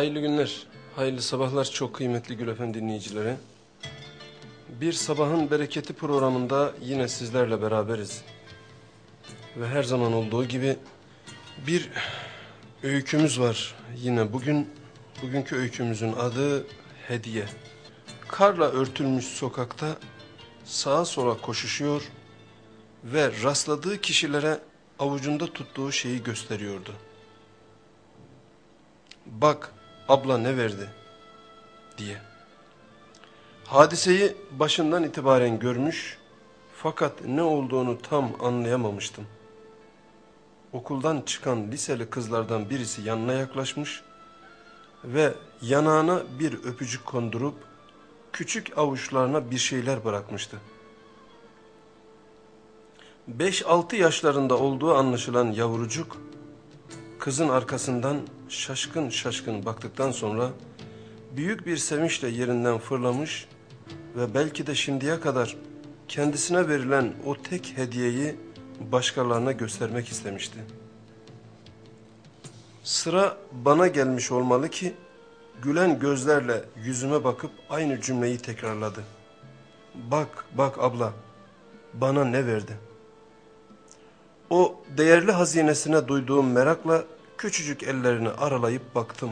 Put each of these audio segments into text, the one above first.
Hayırlı günler, hayırlı sabahlar çok kıymetli Gül Efendi dinleyicileri. Bir sabahın bereketi programında yine sizlerle beraberiz. Ve her zaman olduğu gibi bir öykümüz var yine bugün. Bugünkü öykümüzün adı Hediye. Karla örtülmüş sokakta sağa sola koşuşuyor ve rastladığı kişilere avucunda tuttuğu şeyi gösteriyordu. Bak abla ne verdi diye. Hadiseyi başından itibaren görmüş fakat ne olduğunu tam anlayamamıştım. Okuldan çıkan liseli kızlardan birisi yanına yaklaşmış ve yanağına bir öpücük kondurup küçük avuçlarına bir şeyler bırakmıştı. 5-6 yaşlarında olduğu anlaşılan yavrucuk kızın arkasından şaşkın şaşkın baktıktan sonra büyük bir sevinçle yerinden fırlamış ve belki de şimdiye kadar kendisine verilen o tek hediyeyi başkalarına göstermek istemişti. Sıra bana gelmiş olmalı ki gülen gözlerle yüzüme bakıp aynı cümleyi tekrarladı. Bak bak abla bana ne verdi? O değerli hazinesine duyduğum merakla küçücük ellerini aralayıp baktım.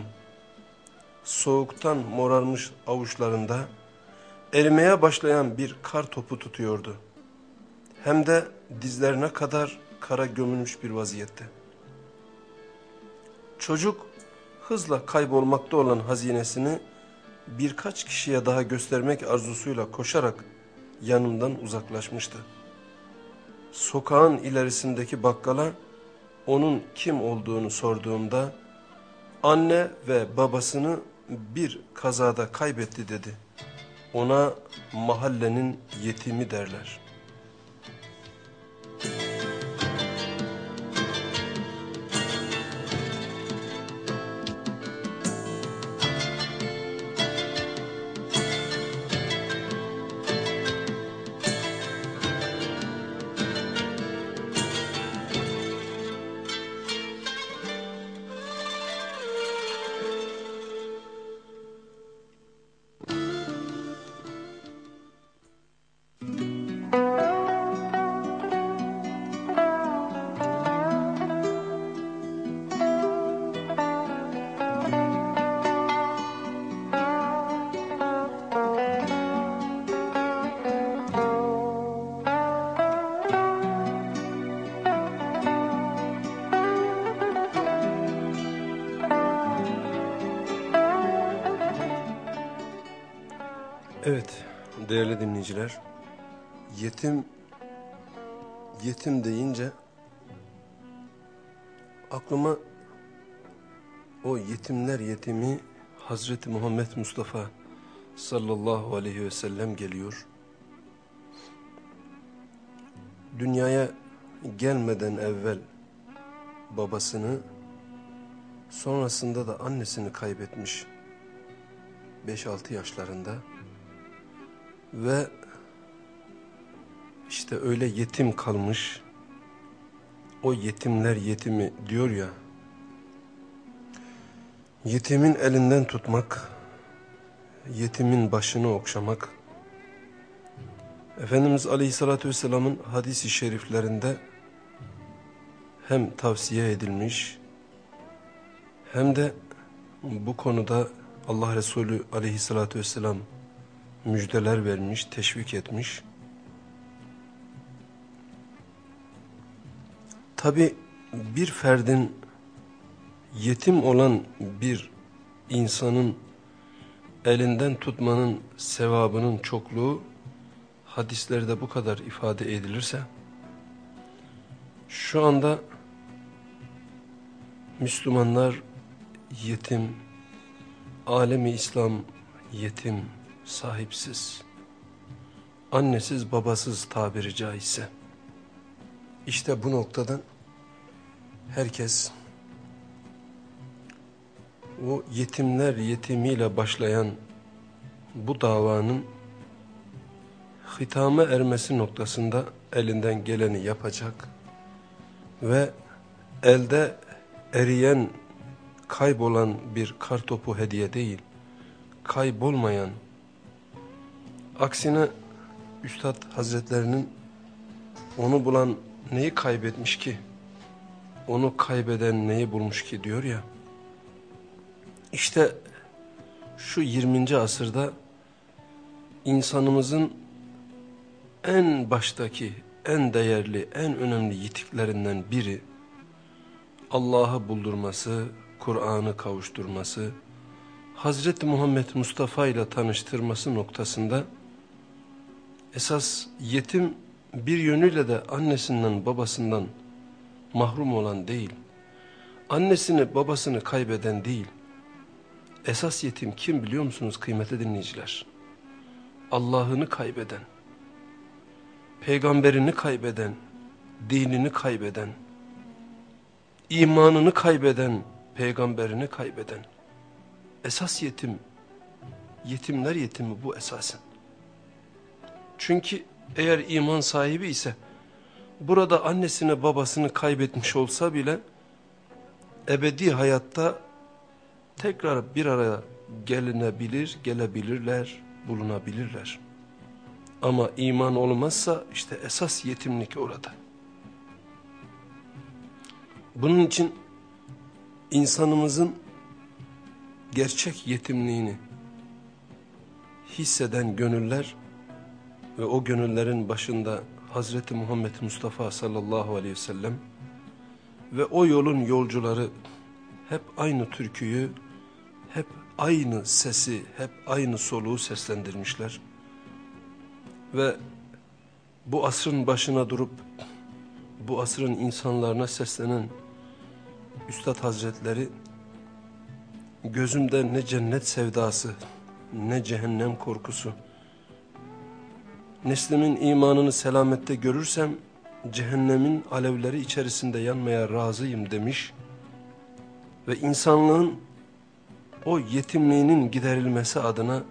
Soğuktan morarmış avuçlarında erimeye başlayan bir kar topu tutuyordu. Hem de dizlerine kadar kara gömülmüş bir vaziyette. Çocuk hızla kaybolmakta olan hazinesini birkaç kişiye daha göstermek arzusuyla koşarak yanımdan uzaklaşmıştı. Sokağın ilerisindeki bakkala onun kim olduğunu sorduğumda anne ve babasını bir kazada kaybetti dedi. Ona mahallenin yetimi derler.'' Dinleyiciler yetim yetim deyince aklıma o yetimler yetimi Hazreti Muhammed Mustafa sallallahu aleyhi ve sellem geliyor. Dünyaya gelmeden evvel babasını sonrasında da annesini kaybetmiş 5-6 yaşlarında. Ve işte öyle yetim kalmış. O yetimler yetimi diyor ya. Yetimin elinden tutmak, yetimin başını okşamak. Efendimiz Aleyhisselatü Vesselam'ın hadisi şeriflerinde hem tavsiye edilmiş hem de bu konuda Allah Resulü Aleyhisselatü Vesselam müjdeler vermiş, teşvik etmiş. Tabi bir ferdin yetim olan bir insanın elinden tutmanın sevabının çokluğu hadislerde bu kadar ifade edilirse şu anda Müslümanlar yetim, alemi İslam yetim, sahipsiz, annesiz babasız tabiri caizse. İşte bu noktadan herkes o yetimler yetimiyle başlayan bu davanın hitama ermesi noktasında elinden geleni yapacak ve elde eriyen kaybolan bir kartopu hediye değil, kaybolmayan, aksine Üstad Hazretlerinin onu bulan neyi kaybetmiş ki, onu kaybeden neyi bulmuş ki diyor ya, işte şu 20. asırda insanımızın en baştaki, en değerli, en önemli yitiklerinden biri Allah'ı buldurması, Kur'an'ı kavuşturması, Hazreti Muhammed Mustafa ile tanıştırması noktasında esas yetim bir yönüyle de annesinden babasından mahrum olan değil, annesini babasını kaybeden değil, esas yetim kim biliyor musunuz kıymetli dinleyiciler? Allah'ını kaybeden, peygamberini kaybeden, dinini kaybeden, imanını kaybeden, peygamberini kaybeden, esas yetim, yetimler yetimi bu esasen. Çünkü eğer iman sahibi ise, burada annesini babasını kaybetmiş olsa bile, ebedi hayatta tekrar bir araya gelinebilir, gelebilirler, bulunabilirler. Ama iman olmazsa işte esas yetimlik orada. Bunun için insanımızın gerçek yetimliğini hisseden gönüller ve o gönüllerin başında Hazreti Muhammed Mustafa sallallahu aleyhi ve sellem ve o yolun yolcuları hep aynı türküyü, hep aynı sesi, hep aynı soluğu seslendirmişler. Ve bu asrın başına durup bu asrın insanlarına seslenen Üstad Hazretleri gözümde ne cennet sevdası ne cehennem korkusu neslimin imanını selamette görürsem cehennemin alevleri içerisinde yanmaya razıyım demiş ve insanlığın o yetimliğinin giderilmesi adına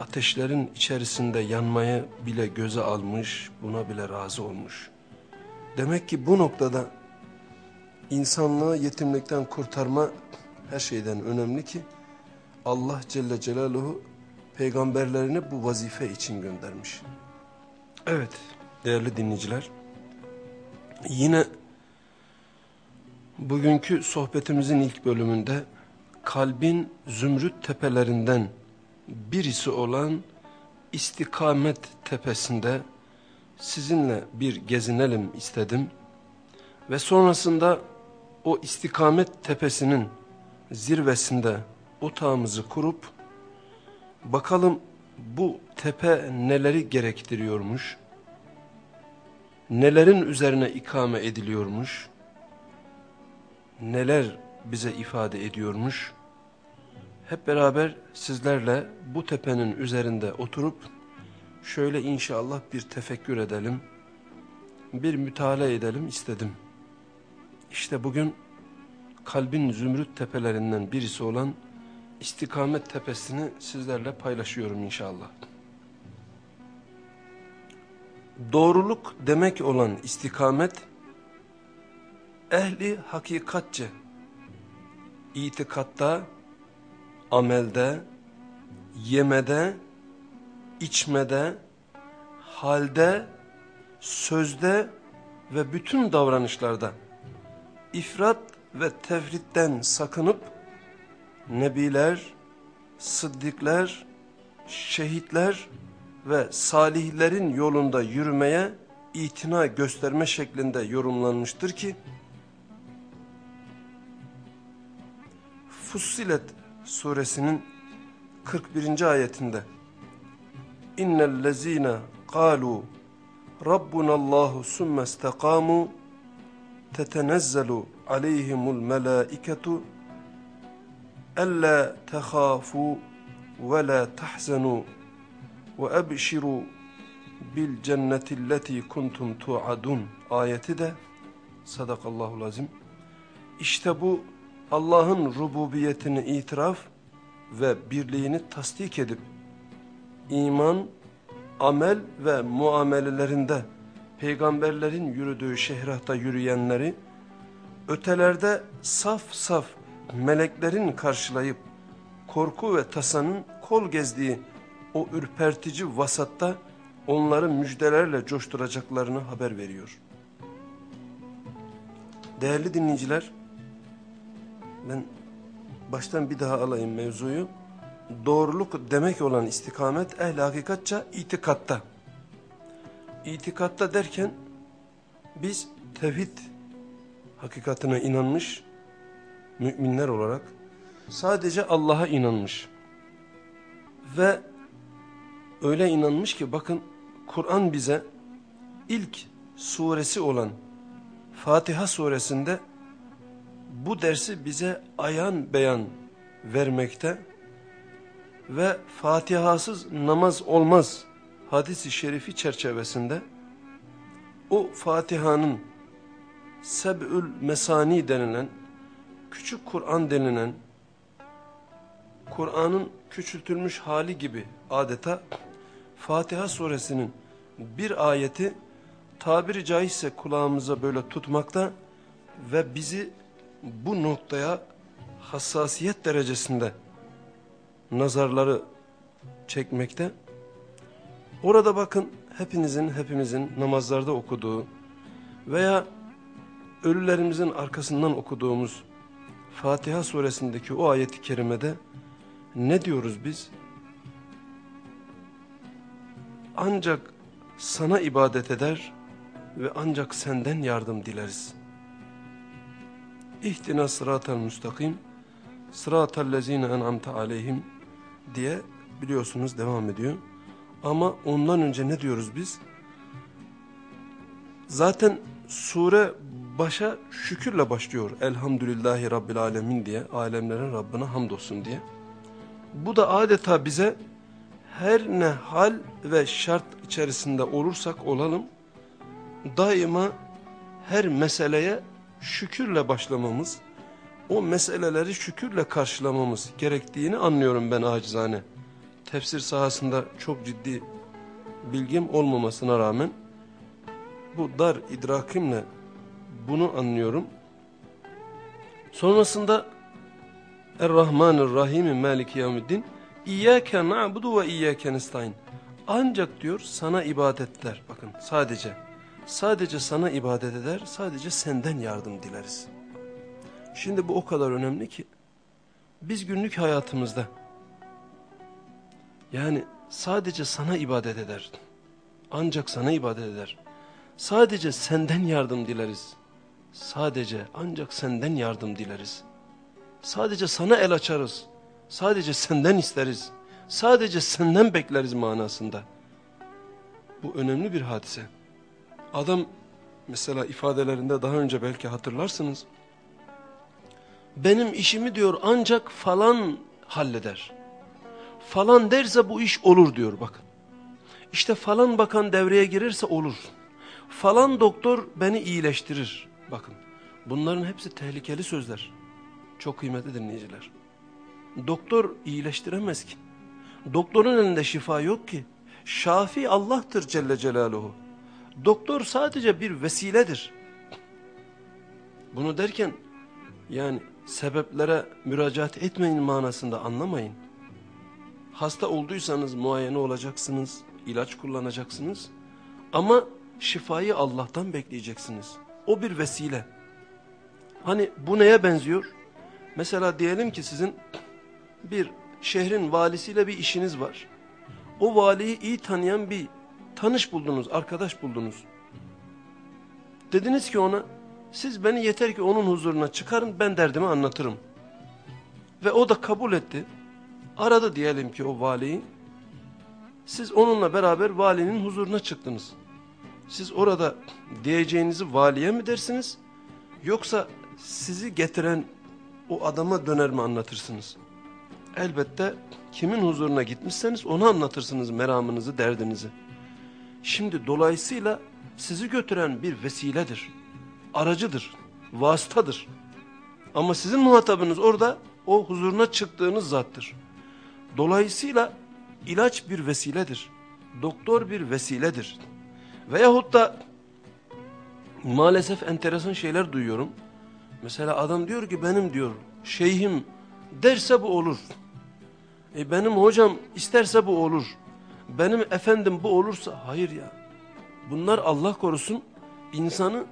ateşlerin içerisinde yanmayı bile göze almış, buna bile razı olmuş. Demek ki bu noktada insanlığı yetimlikten kurtarma her şeyden önemli ki Allah Celle Celaluhu peygamberlerini bu vazife için göndermiş. Evet değerli dinleyiciler yine bugünkü sohbetimizin ilk bölümünde kalbin zümrüt tepelerinden birisi olan istikamet tepesinde sizinle bir gezinelim istedim. Ve sonrasında o istikamet tepesinin zirvesinde otağımızı kurup bakalım bu tepe neleri gerektiriyormuş, nelerin üzerine ikame ediliyormuş, neler bize ifade ediyormuş. Hep beraber sizlerle bu tepenin üzerinde oturup şöyle inşallah bir tefekkür edelim, bir mütala edelim istedim. İşte bugün kalbin zümrüt tepelerinden birisi olan istikamet tepesini sizlerle paylaşıyorum inşallah. Doğruluk demek olan istikamet, ehli hakikatçe, itikatta, amelde, yemede, içmede, halde, sözde ve bütün davranışlarda ifrat ve tefritten sakınıp nebiler, sıddıklar, şehitler ve salihlerin yolunda yürümeye itina gösterme şeklinde yorumlanmıştır ki, Fussilet suresinin 41. ayetinde İnnellezine kalu Rabbunallahu sümme istekamu tetenezzelu aleyhimul melaiketu ألا تخافوا ولا تحزنوا وأبشروا بالجنة التي كنتم توعدون ayeti de sadakallahu lazim. İşte bu Allah'ın rububiyetini itiraf ve birliğini tasdik edip iman, amel ve muamelelerinde peygamberlerin yürüdüğü şehrahta yürüyenleri ötelerde saf saf meleklerin karşılayıp korku ve tasanın kol gezdiği o ürpertici vasatta onları müjdelerle coşturacaklarını haber veriyor. Değerli dinleyiciler, ben baştan bir daha alayım mevzuyu. Doğruluk demek olan istikamet ehl hakikatça itikatta. İtikatta derken biz tevhid hakikatine inanmış müminler olarak sadece Allah'a inanmış ve öyle inanmış ki bakın Kur'an bize ilk suresi olan Fatiha suresinde bu dersi bize ayan beyan vermekte ve Fatihasız namaz olmaz hadisi şerifi çerçevesinde o Fatiha'nın Seb'ül Mesani denilen küçük Kur'an denilen Kur'an'ın küçültülmüş hali gibi adeta Fatiha suresinin bir ayeti tabiri caizse kulağımıza böyle tutmakta ve bizi bu noktaya hassasiyet derecesinde nazarları çekmekte. Orada bakın hepinizin hepimizin namazlarda okuduğu veya ölülerimizin arkasından okuduğumuz Fatiha suresindeki o ayeti kerimede ne diyoruz biz? Ancak sana ibadet eder ve ancak senden yardım dileriz. İhtina sıratel müstakim, sıratel lezine en'amte aleyhim diye biliyorsunuz devam ediyor. Ama ondan önce ne diyoruz biz? Zaten sure başa şükürle başlıyor. Elhamdülillahi Rabbil Alemin diye. Alemlerin Rabbine hamdolsun diye. Bu da adeta bize her ne hal ve şart içerisinde olursak olalım daima her meseleye şükürle başlamamız, o meseleleri şükürle karşılamamız gerektiğini anlıyorum ben acizane. Tefsir sahasında çok ciddi bilgim olmamasına rağmen bu dar idrakimle bunu anlıyorum. Sonrasında Er-Rahmanir-Rahim Maliki Yevmiddin İyyâke na'budu ve iyyâke nestaîn. Ancak diyor sana ibadetler bakın sadece sadece sana ibadet eder sadece senden yardım dileriz. Şimdi bu o kadar önemli ki biz günlük hayatımızda yani sadece sana ibadet eder. Ancak sana ibadet eder. Sadece senden yardım dileriz. Sadece ancak senden yardım dileriz. Sadece sana el açarız. Sadece senden isteriz. Sadece senden bekleriz manasında. Bu önemli bir hadise. Adam mesela ifadelerinde daha önce belki hatırlarsınız. Benim işimi diyor ancak falan halleder. Falan derse bu iş olur diyor bakın. İşte falan bakan devreye girirse olur. Falan doktor beni iyileştirir. Bakın bunların hepsi tehlikeli sözler. Çok kıymetli dinleyiciler. Doktor iyileştiremez ki. Doktorun elinde şifa yok ki. Şafi Allah'tır Celle Celaluhu. Doktor sadece bir vesiledir. Bunu derken yani sebeplere müracaat etmeyin manasında anlamayın. Hasta olduysanız muayene olacaksınız, ilaç kullanacaksınız. Ama şifayı Allah'tan bekleyeceksiniz. O bir vesile. Hani bu neye benziyor? Mesela diyelim ki sizin bir şehrin valisiyle bir işiniz var. O valiyi iyi tanıyan bir tanış buldunuz, arkadaş buldunuz. Dediniz ki ona, siz beni yeter ki onun huzuruna çıkarın, ben derdimi anlatırım. Ve o da kabul etti. Aradı diyelim ki o valiyi. Siz onunla beraber valinin huzuruna çıktınız. Siz orada diyeceğinizi valiye mi dersiniz? Yoksa sizi getiren o adama döner mi anlatırsınız? Elbette kimin huzuruna gitmişseniz onu anlatırsınız meramınızı, derdinizi. Şimdi dolayısıyla sizi götüren bir vesiledir, aracıdır, vasıtadır. Ama sizin muhatabınız orada o huzuruna çıktığınız zattır. Dolayısıyla ilaç bir vesiledir, doktor bir vesiledir. Veyahut da maalesef enteresan şeyler duyuyorum. Mesela adam diyor ki benim diyor şeyhim derse bu olur. E benim hocam isterse bu olur. Benim efendim bu olursa hayır ya. Bunlar Allah korusun insanı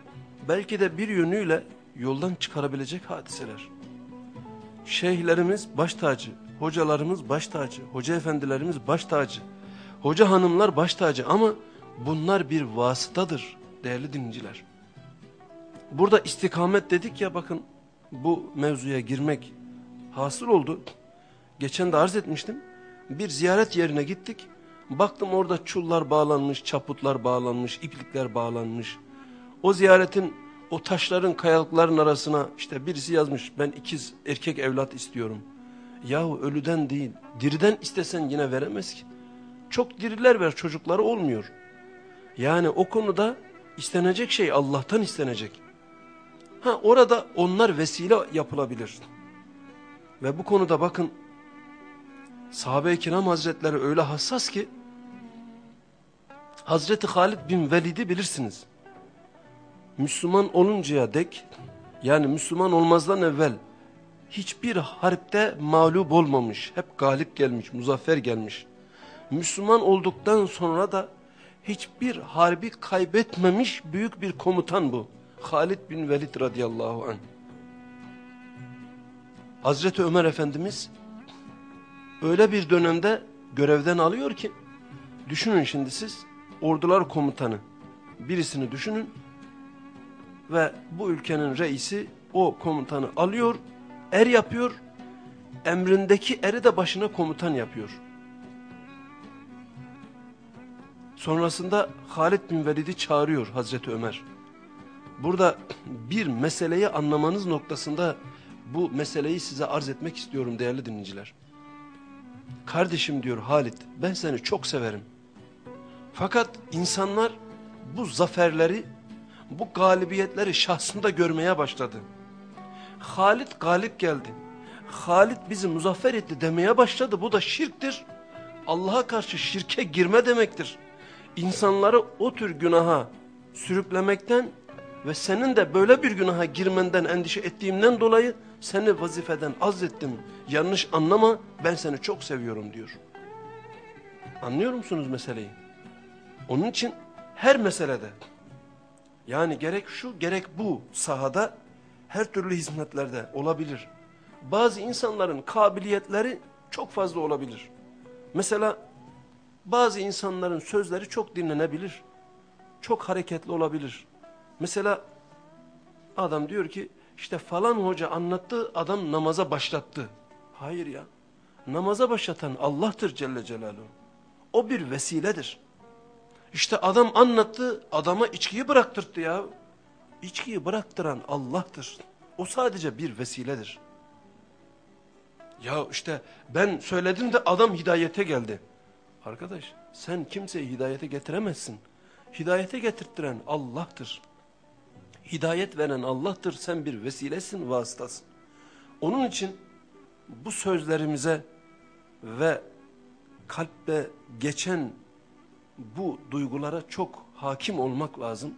belki de bir yönüyle yoldan çıkarabilecek hadiseler. Şeyhlerimiz baş tacı, hocalarımız baş tacı, hoca efendilerimiz baş tacı, hoca hanımlar baş tacı ama bunlar bir vasıtadır değerli dinleyiciler. Burada istikamet dedik ya bakın bu mevzuya girmek hasıl oldu. Geçen de arz etmiştim. Bir ziyaret yerine gittik. Baktım orada çullar bağlanmış, çaputlar bağlanmış, iplikler bağlanmış. O ziyaretin o taşların kayalıkların arasına işte birisi yazmış ben ikiz erkek evlat istiyorum. Yahu ölüden değil diriden istesen yine veremez ki. Çok diriler ver çocukları olmuyor. Yani o konuda istenecek şey Allah'tan istenecek. Ha orada onlar vesile yapılabilir. Ve bu konuda bakın sahabe-i kiram hazretleri öyle hassas ki Hazreti Halid bin Velid'i bilirsiniz. Müslüman oluncaya dek yani Müslüman olmazdan evvel hiçbir harpte mağlup olmamış, hep galip gelmiş, muzaffer gelmiş. Müslüman olduktan sonra da hiçbir harbi kaybetmemiş büyük bir komutan bu. Halid bin Velid radıyallahu anh. Hazreti Ömer Efendimiz öyle bir dönemde görevden alıyor ki düşünün şimdi siz ordular komutanı birisini düşünün ve bu ülkenin reisi o komutanı alıyor er yapıyor emrindeki eri de başına komutan yapıyor. Sonrasında Halid bin Velid'i çağırıyor Hazreti Ömer. Burada bir meseleyi anlamanız noktasında bu meseleyi size arz etmek istiyorum değerli dinleyiciler. Kardeşim diyor Halit ben seni çok severim. Fakat insanlar bu zaferleri, bu galibiyetleri şahsında görmeye başladı. Halit galip geldi. Halit bizi muzaffer etti demeye başladı. Bu da şirktir. Allah'a karşı şirke girme demektir. İnsanları o tür günaha sürüklemekten ve senin de böyle bir günaha girmenden endişe ettiğimden dolayı seni vazifeden azlettim. Yanlış anlama ben seni çok seviyorum diyor. Anlıyor musunuz meseleyi? Onun için her meselede yani gerek şu gerek bu sahada her türlü hizmetlerde olabilir. Bazı insanların kabiliyetleri çok fazla olabilir. Mesela bazı insanların sözleri çok dinlenebilir. Çok hareketli olabilir. Mesela adam diyor ki işte falan hoca anlattı adam namaza başlattı. Hayır ya. Namaza başlatan Allah'tır Celle Celaluhu. O bir vesiledir. İşte adam anlattı adama içkiyi bıraktırdı ya. İçkiyi bıraktıran Allah'tır. O sadece bir vesiledir. Ya işte ben söyledim de adam hidayete geldi. Arkadaş sen kimseyi hidayete getiremezsin. Hidayete getirttiren Allah'tır. Hidayet veren Allah'tır. Sen bir vesilesin, vasıtasın. Onun için bu sözlerimize ve kalpte geçen bu duygulara çok hakim olmak lazım.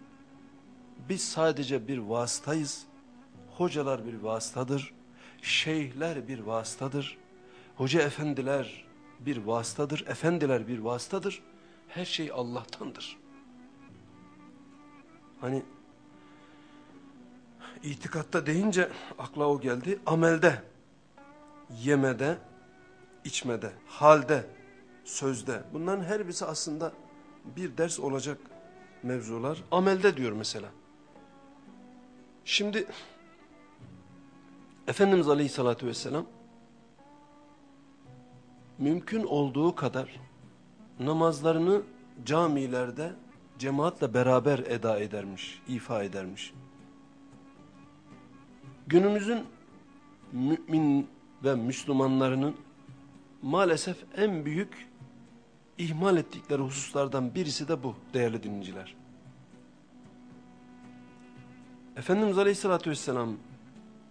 Biz sadece bir vasıtayız. Hocalar bir vasıtadır. Şeyhler bir vasıtadır. Hoca efendiler bir vasıtadır. Efendiler bir vasıtadır. Her şey Allah'tandır. Hani itikatta deyince akla o geldi. Amelde, yemede, içmede, halde, sözde. Bunların her birisi aslında bir ders olacak mevzular. Amelde diyor mesela. Şimdi Efendimiz Aleyhisselatü Vesselam mümkün olduğu kadar namazlarını camilerde cemaatle beraber eda edermiş, ifa edermiş. Günümüzün mümin ve Müslümanlarının maalesef en büyük ihmal ettikleri hususlardan birisi de bu değerli dinleyiciler. Efendimiz Aleyhisselatü Vesselam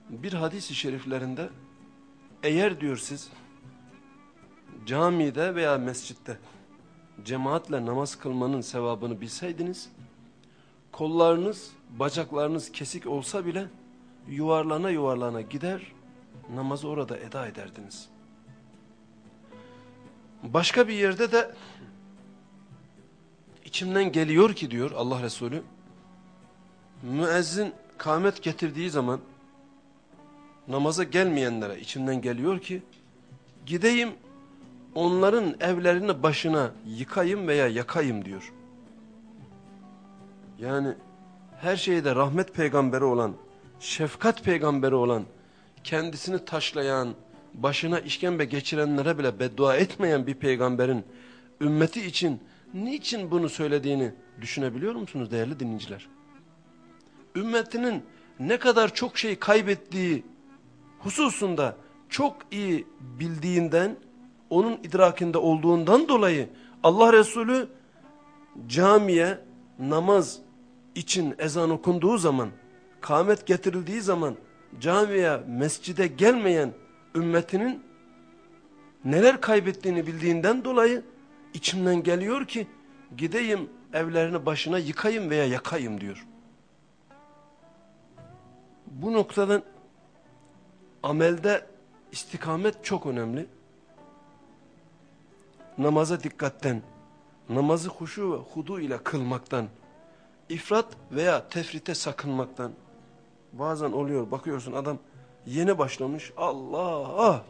bir hadis-i şeriflerinde eğer diyor siz camide veya mescitte cemaatle namaz kılmanın sevabını bilseydiniz kollarınız bacaklarınız kesik olsa bile yuvarlana yuvarlana gider namazı orada eda ederdiniz. Başka bir yerde de içimden geliyor ki diyor Allah Resulü müezzin kâmet getirdiği zaman namaza gelmeyenlere içimden geliyor ki gideyim onların evlerini başına yıkayım veya yakayım diyor. Yani her şeyde rahmet peygamberi olan, şefkat peygamberi olan, kendisini taşlayan, başına işkembe geçirenlere bile beddua etmeyen bir peygamberin ümmeti için niçin bunu söylediğini düşünebiliyor musunuz değerli dinleyiciler? Ümmetinin ne kadar çok şey kaybettiği hususunda çok iyi bildiğinden, onun idrakinde olduğundan dolayı Allah Resulü camiye namaz için ezan okunduğu zaman, kâmet getirildiği zaman camiye, mescide gelmeyen ümmetinin neler kaybettiğini bildiğinden dolayı içimden geliyor ki gideyim evlerini başına yıkayım veya yakayım diyor. Bu noktadan amelde istikamet çok önemli. Namaza dikkatten, namazı huşu ve hudu ile kılmaktan, ifrat veya tefrite sakınmaktan. Bazen oluyor bakıyorsun adam yeni başlamış Allah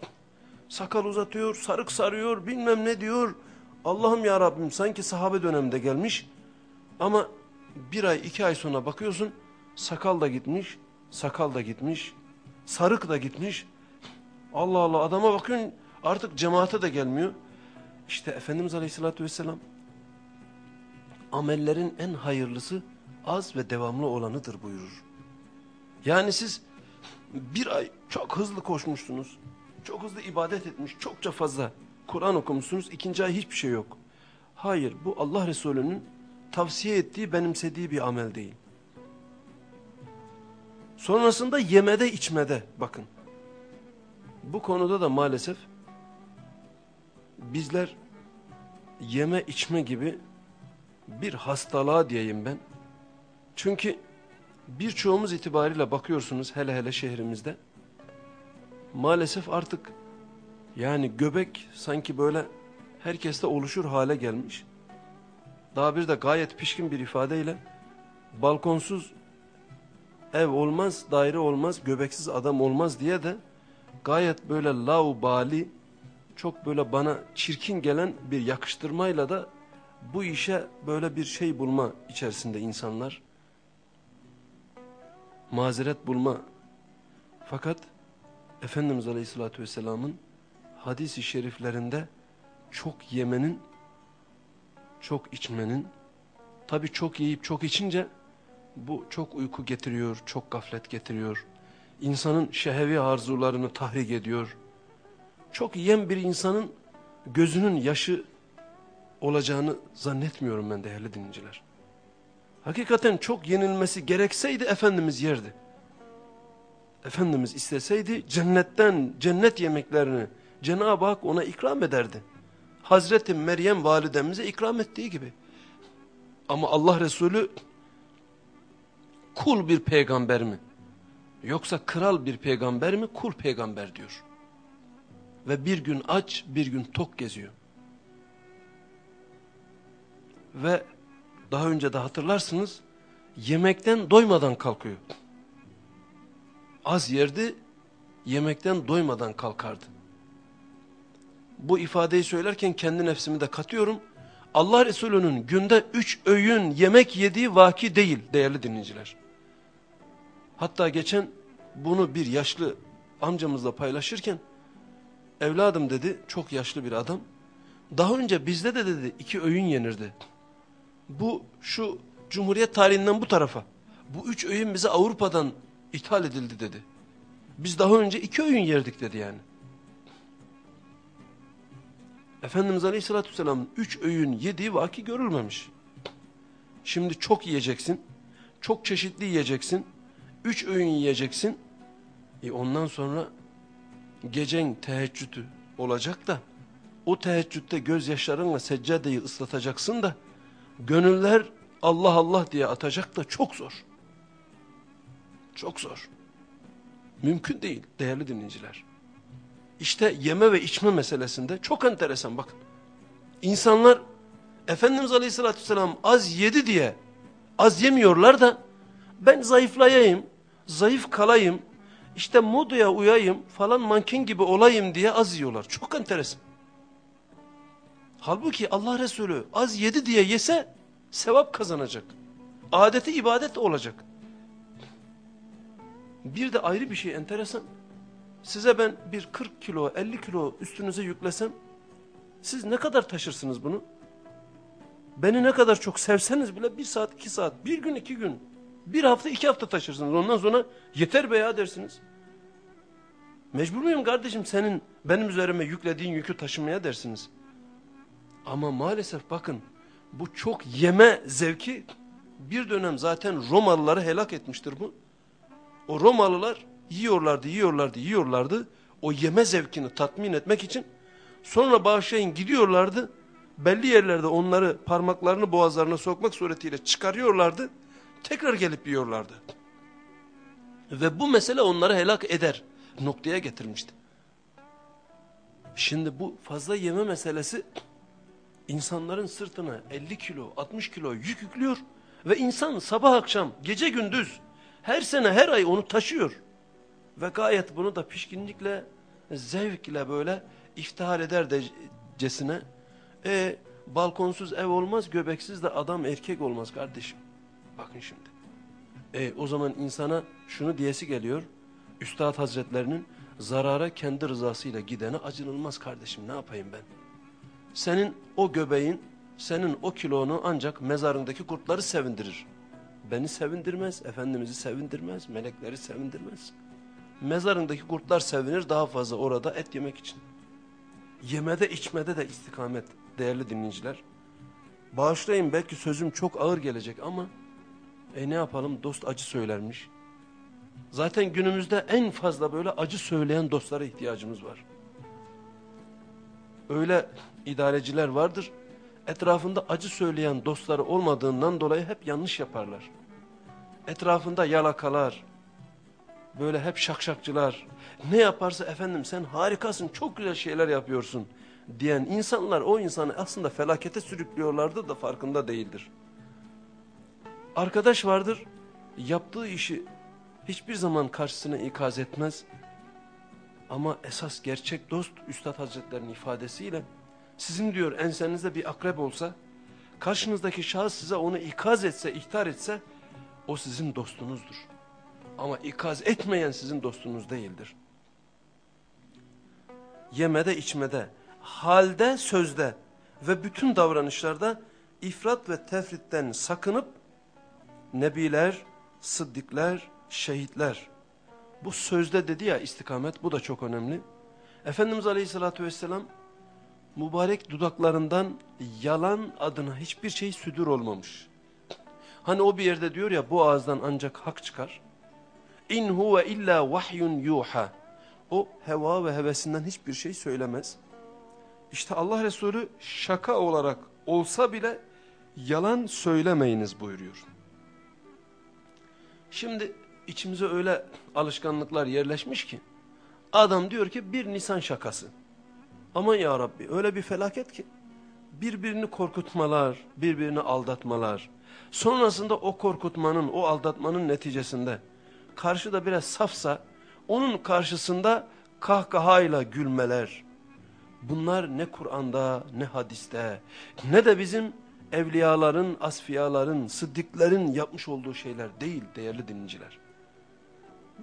sakal uzatıyor, sarık sarıyor, bilmem ne diyor. Allah'ım ya Rabbim sanki sahabe döneminde gelmiş ama bir ay iki ay sonra bakıyorsun sakal da gitmiş, sakal da gitmiş, sarık da gitmiş. Allah Allah adama bakıyorsun artık cemaate de gelmiyor. İşte Efendimiz Aleyhisselatü Vesselam amellerin en hayırlısı az ve devamlı olanıdır buyurur. Yani siz bir ay çok hızlı koşmuşsunuz. Çok hızlı ibadet etmiş, çokça fazla Kur'an okumuşsunuz. ikinci ay hiçbir şey yok. Hayır, bu Allah Resulü'nün tavsiye ettiği, benimsediği bir amel değil. Sonrasında yemede, içmede bakın. Bu konuda da maalesef bizler yeme içme gibi bir hastalığa diyeyim ben. Çünkü birçoğumuz itibariyle bakıyorsunuz hele hele şehrimizde. Maalesef artık yani göbek sanki böyle herkeste oluşur hale gelmiş. Daha bir de gayet pişkin bir ifadeyle balkonsuz ev olmaz, daire olmaz, göbeksiz adam olmaz diye de gayet böyle laubali, çok böyle bana çirkin gelen bir yakıştırmayla da bu işe böyle bir şey bulma içerisinde insanlar. Mazeret bulma. Fakat Efendimiz Aleyhisselatü Vesselam'ın hadisi şeriflerinde çok yemenin, çok içmenin, tabi çok yiyip çok içince bu çok uyku getiriyor, çok gaflet getiriyor. İnsanın şehevi arzularını tahrik ediyor. Çok yiyen bir insanın gözünün yaşı olacağını zannetmiyorum ben değerli dinleyiciler. Hakikaten çok yenilmesi gerekseydi Efendimiz yerdi. Efendimiz isteseydi cennetten, cennet yemeklerini Cenab-ı Hak ona ikram ederdi. Hazreti Meryem validemize ikram ettiği gibi. Ama Allah Resulü kul bir peygamber mi? Yoksa kral bir peygamber mi? Kul peygamber diyor. Ve bir gün aç, bir gün tok geziyor. Ve daha önce de hatırlarsınız yemekten doymadan kalkıyor. Az yerdi yemekten doymadan kalkardı. Bu ifadeyi söylerken kendi nefsimi de katıyorum. Allah Resulü'nün günde üç öğün yemek yediği vaki değil değerli dinleyiciler. Hatta geçen bunu bir yaşlı amcamızla paylaşırken evladım dedi çok yaşlı bir adam. Daha önce bizde de dedi iki öğün yenirdi bu şu Cumhuriyet tarihinden bu tarafa bu üç öğün bize Avrupa'dan ithal edildi dedi. Biz daha önce iki öğün yerdik dedi yani. Efendimiz Aleyhisselatü Vesselam'ın üç öğün yediği vaki görülmemiş. Şimdi çok yiyeceksin, çok çeşitli yiyeceksin, üç öğün yiyeceksin. E ondan sonra gecen teheccüdü olacak da o teheccüde gözyaşlarınla seccadeyi ıslatacaksın da gönüller Allah Allah diye atacak da çok zor. Çok zor. Mümkün değil değerli dinleyiciler. İşte yeme ve içme meselesinde çok enteresan bakın. İnsanlar Efendimiz Aleyhisselatü Vesselam az yedi diye az yemiyorlar da ben zayıflayayım, zayıf kalayım, işte modaya uyayım falan manken gibi olayım diye az yiyorlar. Çok enteresan. Halbuki Allah Resulü az yedi diye yese sevap kazanacak. Adeti ibadet olacak. Bir de ayrı bir şey enteresan. Size ben bir 40 kilo 50 kilo üstünüze yüklesem siz ne kadar taşırsınız bunu? Beni ne kadar çok sevseniz bile bir saat iki saat bir gün iki gün bir hafta iki hafta taşırsınız. Ondan sonra yeter be ya dersiniz. Mecbur muyum kardeşim senin benim üzerime yüklediğin yükü taşımaya dersiniz. Ama maalesef bakın bu çok yeme zevki bir dönem zaten Romalıları helak etmiştir bu. O Romalılar yiyorlardı, yiyorlardı, yiyorlardı. O yeme zevkini tatmin etmek için sonra bağışlayın gidiyorlardı. Belli yerlerde onları parmaklarını boğazlarına sokmak suretiyle çıkarıyorlardı. Tekrar gelip yiyorlardı. Ve bu mesele onları helak eder noktaya getirmişti. Şimdi bu fazla yeme meselesi insanların sırtına 50 kilo 60 kilo yük yüklüyor ve insan sabah akşam gece gündüz her sene her ay onu taşıyor. Ve gayet bunu da pişkinlikle zevkle böyle iftihar eder dercesine e, balkonsuz ev olmaz göbeksiz de adam erkek olmaz kardeşim. Bakın şimdi. E, o zaman insana şunu diyesi geliyor. Üstad Hazretlerinin zarara kendi rızasıyla gidene acınılmaz kardeşim ne yapayım ben? Senin o göbeğin, senin o kilonu ancak mezarındaki kurtları sevindirir. Beni sevindirmez, Efendimiz'i sevindirmez, melekleri sevindirmez. Mezarındaki kurtlar sevinir daha fazla orada et yemek için. Yemede içmede de istikamet değerli dinleyiciler. Bağışlayın belki sözüm çok ağır gelecek ama e ne yapalım dost acı söylermiş. Zaten günümüzde en fazla böyle acı söyleyen dostlara ihtiyacımız var. Öyle idareciler vardır. Etrafında acı söyleyen dostları olmadığından dolayı hep yanlış yaparlar. Etrafında yalakalar, böyle hep şakşakçılar, ne yaparsa efendim sen harikasın, çok güzel şeyler yapıyorsun diyen insanlar o insanı aslında felakete sürüklüyorlardı da farkında değildir. Arkadaş vardır, yaptığı işi hiçbir zaman karşısına ikaz etmez. Ama esas gerçek dost Üstad Hazretlerinin ifadesiyle sizin diyor ensenizde bir akrep olsa karşınızdaki şahıs size onu ikaz etse, ihtar etse o sizin dostunuzdur. Ama ikaz etmeyen sizin dostunuz değildir. Yemede, içmede, halde, sözde ve bütün davranışlarda ifrat ve tefritten sakınıp nebiler, sıddıklar, şehitler. Bu sözde dedi ya istikamet bu da çok önemli. Efendimiz Aleyhisselatü Vesselam mübarek dudaklarından yalan adına hiçbir şey südür olmamış. Hani o bir yerde diyor ya bu ağızdan ancak hak çıkar. İn huve illa vahyun yuha. O heva ve hevesinden hiçbir şey söylemez. İşte Allah Resulü şaka olarak olsa bile yalan söylemeyiniz buyuruyor. Şimdi içimize öyle alışkanlıklar yerleşmiş ki adam diyor ki bir Nisan şakası. Aman ya Rabbi öyle bir felaket ki birbirini korkutmalar, birbirini aldatmalar. Sonrasında o korkutmanın, o aldatmanın neticesinde karşıda biraz safsa onun karşısında kahkahayla gülmeler. Bunlar ne Kur'an'da ne hadiste ne de bizim evliyaların, asfiyaların, sıddıkların yapmış olduğu şeyler değil değerli dinleyiciler.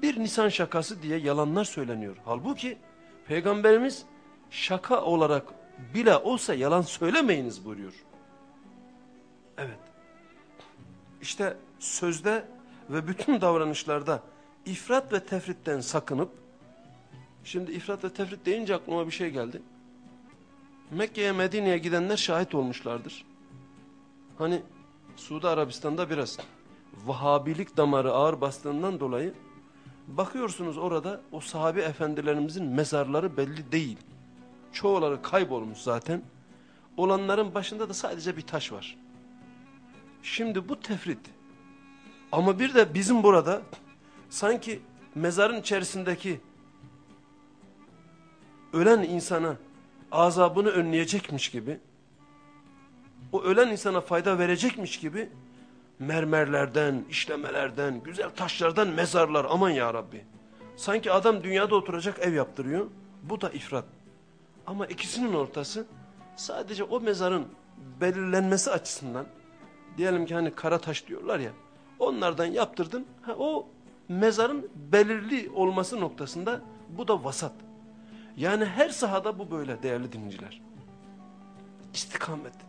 Bir Nisan şakası diye yalanlar söyleniyor. Halbuki Peygamberimiz şaka olarak bile olsa yalan söylemeyiniz buyuruyor. Evet. İşte sözde ve bütün davranışlarda ifrat ve tefritten sakınıp, şimdi ifrat ve tefrit deyince aklıma bir şey geldi. Mekke'ye Medine'ye gidenler şahit olmuşlardır. Hani Suudi Arabistan'da biraz Vahabilik damarı ağır bastığından dolayı bakıyorsunuz orada o sahabi efendilerimizin mezarları belli değil. Çoğuları kaybolmuş zaten. Olanların başında da sadece bir taş var. Şimdi bu tefrit. Ama bir de bizim burada sanki mezarın içerisindeki ölen insana azabını önleyecekmiş gibi, o ölen insana fayda verecekmiş gibi mermerlerden, işlemelerden, güzel taşlardan mezarlar aman ya Rabbi. Sanki adam dünyada oturacak ev yaptırıyor. Bu da ifrat. Ama ikisinin ortası sadece o mezarın belirlenmesi açısından diyelim ki hani kara taş diyorlar ya onlardan yaptırdın ha, o mezarın belirli olması noktasında bu da vasat. Yani her sahada bu böyle değerli dinleyiciler. İstikamet.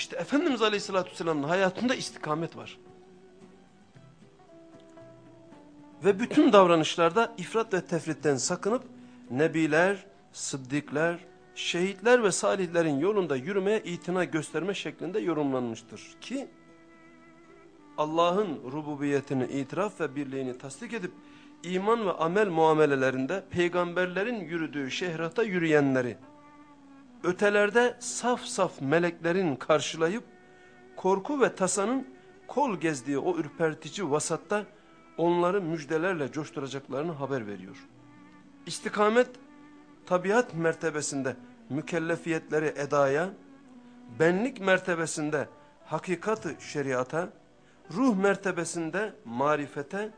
İşte Efendimiz Aleyhisselatü Vesselam'ın hayatında istikamet var. Ve bütün davranışlarda ifrat ve tefritten sakınıp nebiler, sıddıklar, şehitler ve salihlerin yolunda yürümeye itina gösterme şeklinde yorumlanmıştır. Ki Allah'ın rububiyetini itiraf ve birliğini tasdik edip iman ve amel muamelelerinde peygamberlerin yürüdüğü şehrata yürüyenleri, ötelerde saf saf meleklerin karşılayıp korku ve tasanın kol gezdiği o ürpertici vasatta onları müjdelerle coşturacaklarını haber veriyor. İstikamet tabiat mertebesinde mükellefiyetleri edaya, benlik mertebesinde hakikatı şeriata, ruh mertebesinde marifete,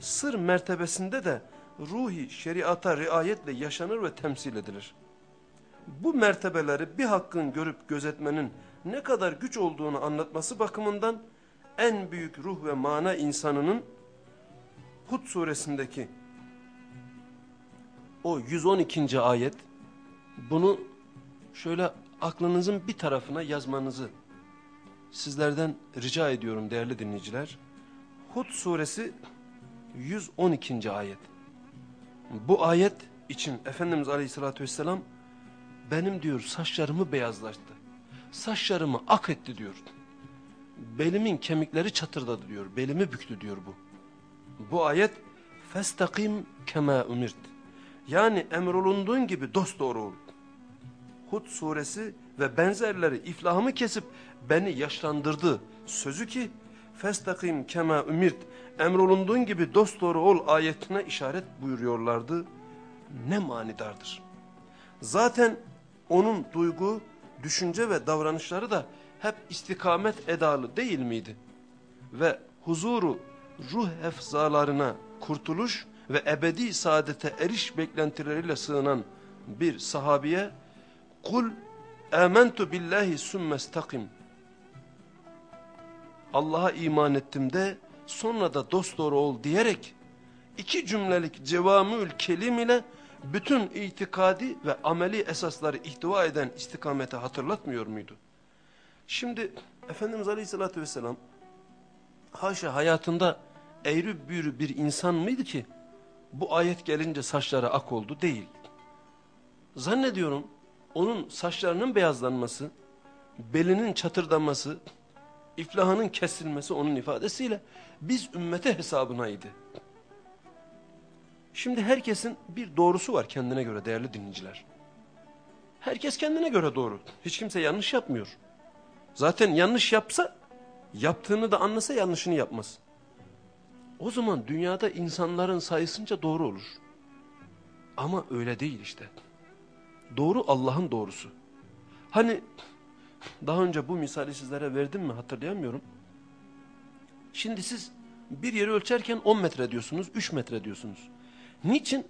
sır mertebesinde de ruhi şeriata riayetle yaşanır ve temsil edilir. Bu mertebeleri bir hakkın görüp gözetmenin ne kadar güç olduğunu anlatması bakımından en büyük ruh ve mana insanının Hud suresindeki o 112. ayet bunu şöyle aklınızın bir tarafına yazmanızı sizlerden rica ediyorum değerli dinleyiciler. Hud suresi 112. ayet. Bu ayet için Efendimiz Aleyhisselatü Vesselam benim diyor saçlarımı beyazlaştı. Saçlarımı ak etti diyor. Belimin kemikleri çatırdadı diyor. Belimi büktü diyor bu. Bu ayet festakim kema umirt. Yani emrolunduğun gibi dost doğru ol. Hud suresi ve benzerleri iflahımı kesip beni yaşlandırdı. Sözü ki festakim kema umirt. Emrolunduğun gibi dost doğru ol ayetine işaret buyuruyorlardı. Ne manidardır. Zaten onun duygu, düşünce ve davranışları da hep istikamet edalı değil miydi? Ve huzuru ruh efzalarına kurtuluş ve ebedi saadete eriş beklentileriyle sığınan bir sahabiye kul amentu billahi sümmestakim Allah'a iman ettim de sonra da dosdoğru ol diyerek iki cümlelik cevamül kelim ile bütün itikadi ve ameli esasları ihtiva eden istikamete hatırlatmıyor muydu? Şimdi Efendimiz Aleyhisselatü Vesselam haşa hayatında eğri büğrü bir insan mıydı ki bu ayet gelince saçları ak oldu değil. Zannediyorum onun saçlarının beyazlanması, belinin çatırdanması, iflahının kesilmesi onun ifadesiyle biz ümmete hesabınaydı. Şimdi herkesin bir doğrusu var kendine göre değerli dinleyiciler. Herkes kendine göre doğru. Hiç kimse yanlış yapmıyor. Zaten yanlış yapsa, yaptığını da anlasa yanlışını yapmaz. O zaman dünyada insanların sayısınca doğru olur. Ama öyle değil işte. Doğru Allah'ın doğrusu. Hani daha önce bu misali sizlere verdim mi hatırlayamıyorum. Şimdi siz bir yeri ölçerken 10 metre diyorsunuz, 3 metre diyorsunuz. Niçin?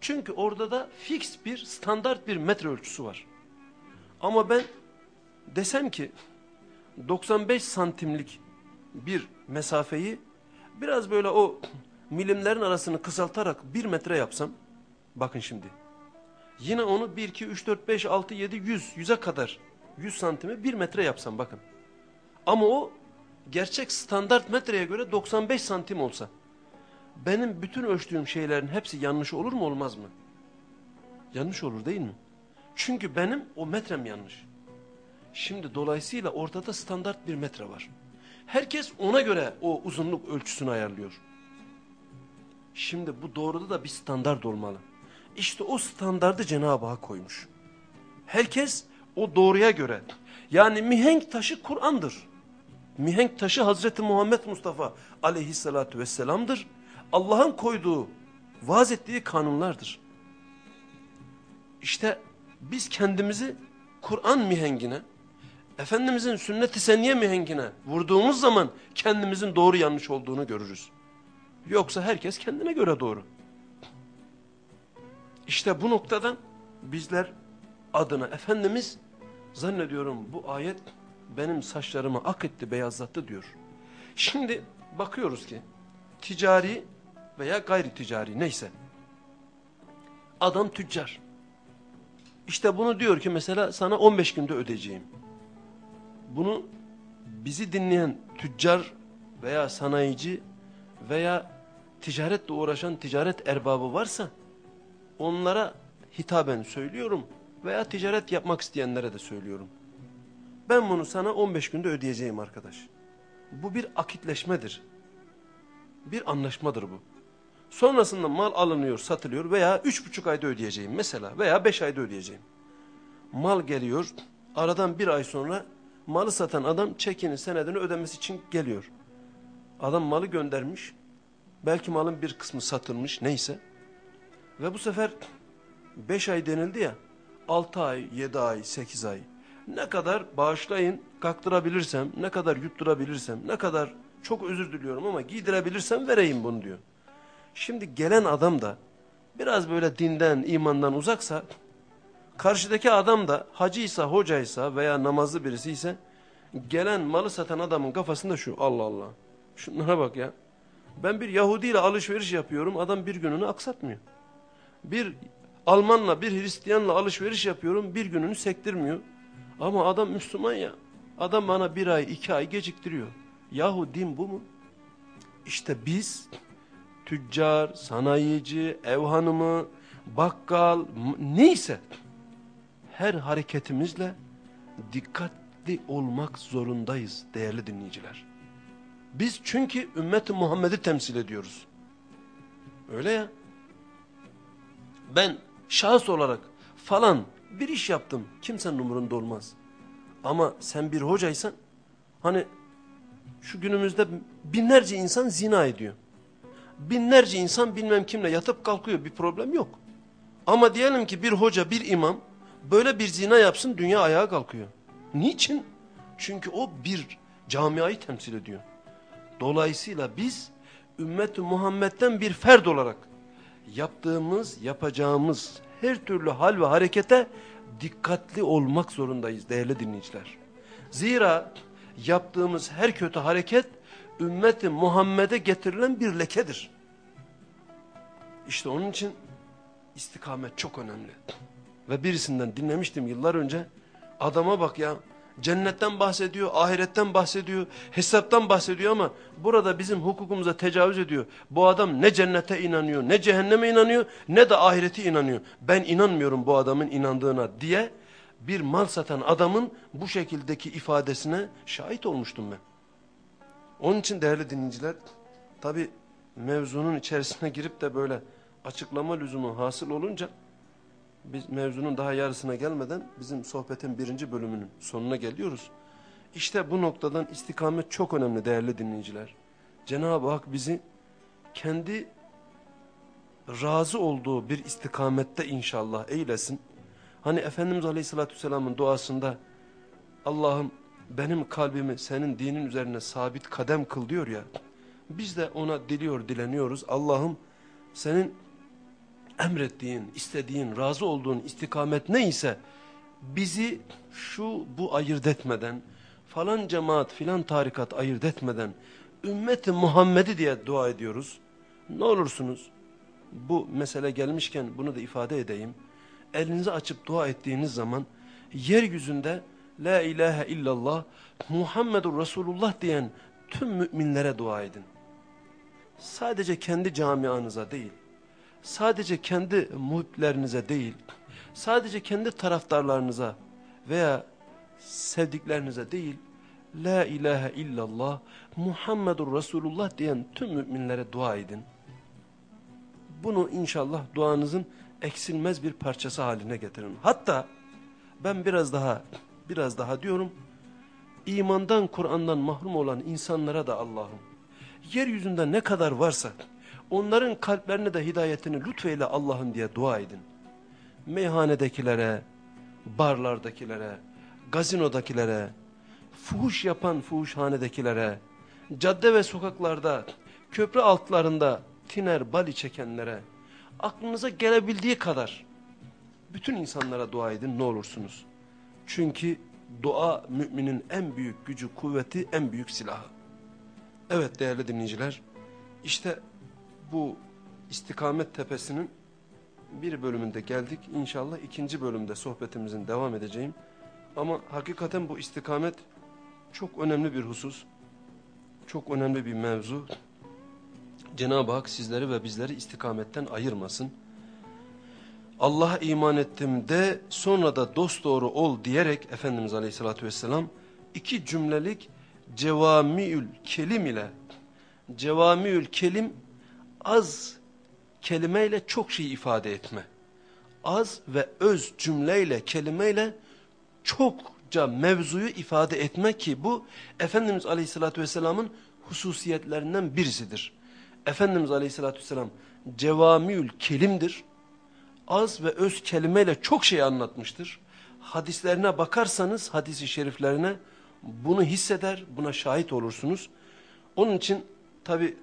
Çünkü orada da fix bir standart bir metre ölçüsü var. Ama ben desem ki 95 santimlik bir mesafeyi biraz böyle o milimlerin arasını kısaltarak bir metre yapsam bakın şimdi yine onu 1, 2, 3, 4, 5, 6, 7, 100, 100'e kadar 100 santime bir metre yapsam bakın. Ama o gerçek standart metreye göre 95 santim olsa benim bütün ölçtüğüm şeylerin hepsi yanlış olur mu olmaz mı? Yanlış olur değil mi? Çünkü benim o metrem yanlış. Şimdi dolayısıyla ortada standart bir metre var. Herkes ona göre o uzunluk ölçüsünü ayarlıyor. Şimdi bu doğruda da bir standart olmalı. İşte o standardı Cenab-ı Hak koymuş. Herkes o doğruya göre. Yani mihenk taşı Kur'an'dır. Mihenk taşı Hazreti Muhammed Mustafa aleyhissalatu vesselam'dır. Allah'ın koyduğu, vaaz ettiği kanunlardır. İşte biz kendimizi Kur'an mihengine, Efendimizin sünnet-i senniye mihengine vurduğumuz zaman kendimizin doğru yanlış olduğunu görürüz. Yoksa herkes kendine göre doğru. İşte bu noktadan bizler adına Efendimiz zannediyorum bu ayet benim saçlarımı ak etti beyazlattı diyor. Şimdi bakıyoruz ki ticari veya gayri ticari neyse adam tüccar. İşte bunu diyor ki mesela sana 15 günde ödeyeceğim. Bunu bizi dinleyen tüccar veya sanayici veya ticaretle uğraşan ticaret erbabı varsa onlara hitaben söylüyorum veya ticaret yapmak isteyenlere de söylüyorum. Ben bunu sana 15 günde ödeyeceğim arkadaş. Bu bir akitleşmedir. Bir anlaşmadır bu. Sonrasında mal alınıyor, satılıyor veya 3,5 ayda ödeyeceğim mesela veya 5 ayda ödeyeceğim. Mal geliyor, aradan bir ay sonra malı satan adam çekini senedini ödemesi için geliyor. Adam malı göndermiş, belki malın bir kısmı satılmış neyse. Ve bu sefer 5 ay denildi ya, 6 ay, 7 ay, 8 ay. Ne kadar bağışlayın, kaktırabilirsem, ne kadar yutturabilirsem, ne kadar çok özür diliyorum ama giydirebilirsem vereyim bunu diyor. Şimdi gelen adam da biraz böyle dinden, imandan uzaksa, karşıdaki adam da hacıysa, hocaysa veya namazlı birisi ise, gelen malı satan adamın kafasında şu, Allah Allah, şunlara bak ya. Ben bir Yahudi ile alışveriş yapıyorum, adam bir gününü aksatmıyor. Bir Almanla, bir Hristiyanla alışveriş yapıyorum, bir gününü sektirmiyor. Ama adam Müslüman ya, adam bana bir ay, iki ay geciktiriyor. Yahu din bu mu? İşte biz tüccar, sanayici, ev hanımı, bakkal neyse her hareketimizle dikkatli olmak zorundayız değerli dinleyiciler. Biz çünkü ümmeti Muhammed'i temsil ediyoruz. Öyle ya. Ben şahıs olarak falan bir iş yaptım. Kimsenin umurunda olmaz. Ama sen bir hocaysan hani şu günümüzde binlerce insan zina ediyor. Binlerce insan bilmem kimle yatıp kalkıyor bir problem yok. Ama diyelim ki bir hoca bir imam böyle bir zina yapsın dünya ayağa kalkıyor. Niçin? Çünkü o bir camiayı temsil ediyor. Dolayısıyla biz ümmet-i Muhammed'den bir ferd olarak yaptığımız, yapacağımız her türlü hal ve harekete dikkatli olmak zorundayız değerli dinleyiciler. Zira yaptığımız her kötü hareket ümmeti Muhammed'e getirilen bir lekedir. İşte onun için istikamet çok önemli. Ve birisinden dinlemiştim yıllar önce. Adama bak ya cennetten bahsediyor, ahiretten bahsediyor, hesaptan bahsediyor ama burada bizim hukukumuza tecavüz ediyor. Bu adam ne cennete inanıyor, ne cehenneme inanıyor, ne de ahirete inanıyor. Ben inanmıyorum bu adamın inandığına diye bir mal satan adamın bu şekildeki ifadesine şahit olmuştum ben. Onun için değerli dinleyiciler, tabi mevzunun içerisine girip de böyle açıklama lüzumu hasıl olunca biz mevzunun daha yarısına gelmeden bizim sohbetin birinci bölümünün sonuna geliyoruz. İşte bu noktadan istikamet çok önemli değerli dinleyiciler. Cenab-ı Hak bizi kendi razı olduğu bir istikamette inşallah eylesin. Hani Efendimiz Aleyhisselatü Vesselam'ın duasında Allah'ım benim kalbimi senin dinin üzerine sabit kadem kıl diyor ya. Biz de ona diliyor dileniyoruz. Allah'ım senin emrettiğin, istediğin, razı olduğun istikamet neyse bizi şu bu ayırt etmeden, falan cemaat filan tarikat ayırt etmeden ümmeti Muhammed'i diye dua ediyoruz. Ne olursunuz bu mesele gelmişken bunu da ifade edeyim. Elinizi açıp dua ettiğiniz zaman yeryüzünde La ilahe illallah Muhammedur Resulullah diyen tüm müminlere dua edin. Sadece kendi camianıza değil, sadece kendi muhiplerinize değil, sadece kendi taraftarlarınıza veya sevdiklerinize değil, La ilahe illallah Muhammedur Resulullah diyen tüm müminlere dua edin. Bunu inşallah duanızın eksilmez bir parçası haline getirin. Hatta ben biraz daha biraz daha diyorum. imandan Kur'an'dan mahrum olan insanlara da Allah'ım yeryüzünde ne kadar varsa onların kalplerine de hidayetini lütfeyle Allah'ım diye dua edin. Meyhanedekilere, barlardakilere, gazinodakilere, fuhuş yapan fuhuşhanedekilere, cadde ve sokaklarda, köprü altlarında tiner bali çekenlere, aklınıza gelebildiği kadar bütün insanlara dua edin ne olursunuz. Çünkü dua müminin en büyük gücü, kuvveti, en büyük silahı. Evet değerli dinleyiciler, işte bu istikamet tepesinin bir bölümünde geldik. İnşallah ikinci bölümde sohbetimizin devam edeceğim. Ama hakikaten bu istikamet çok önemli bir husus. Çok önemli bir mevzu. Cenab-ı Hak sizleri ve bizleri istikametten ayırmasın. Allah'a iman ettim de sonra da dost doğru ol diyerek Efendimiz Aleyhisselatü Vesselam iki cümlelik cevamiül kelim ile cevamiül kelim az kelimeyle çok şey ifade etme. Az ve öz cümleyle kelimeyle çokça mevzuyu ifade etme ki bu Efendimiz Aleyhisselatü Vesselam'ın hususiyetlerinden birisidir. Efendimiz Aleyhisselatü Vesselam cevamiül kelimdir. Az ve öz kelimeyle çok şey anlatmıştır. Hadislerine bakarsanız hadisi şeriflerine bunu hisseder, buna şahit olursunuz. Onun için tabi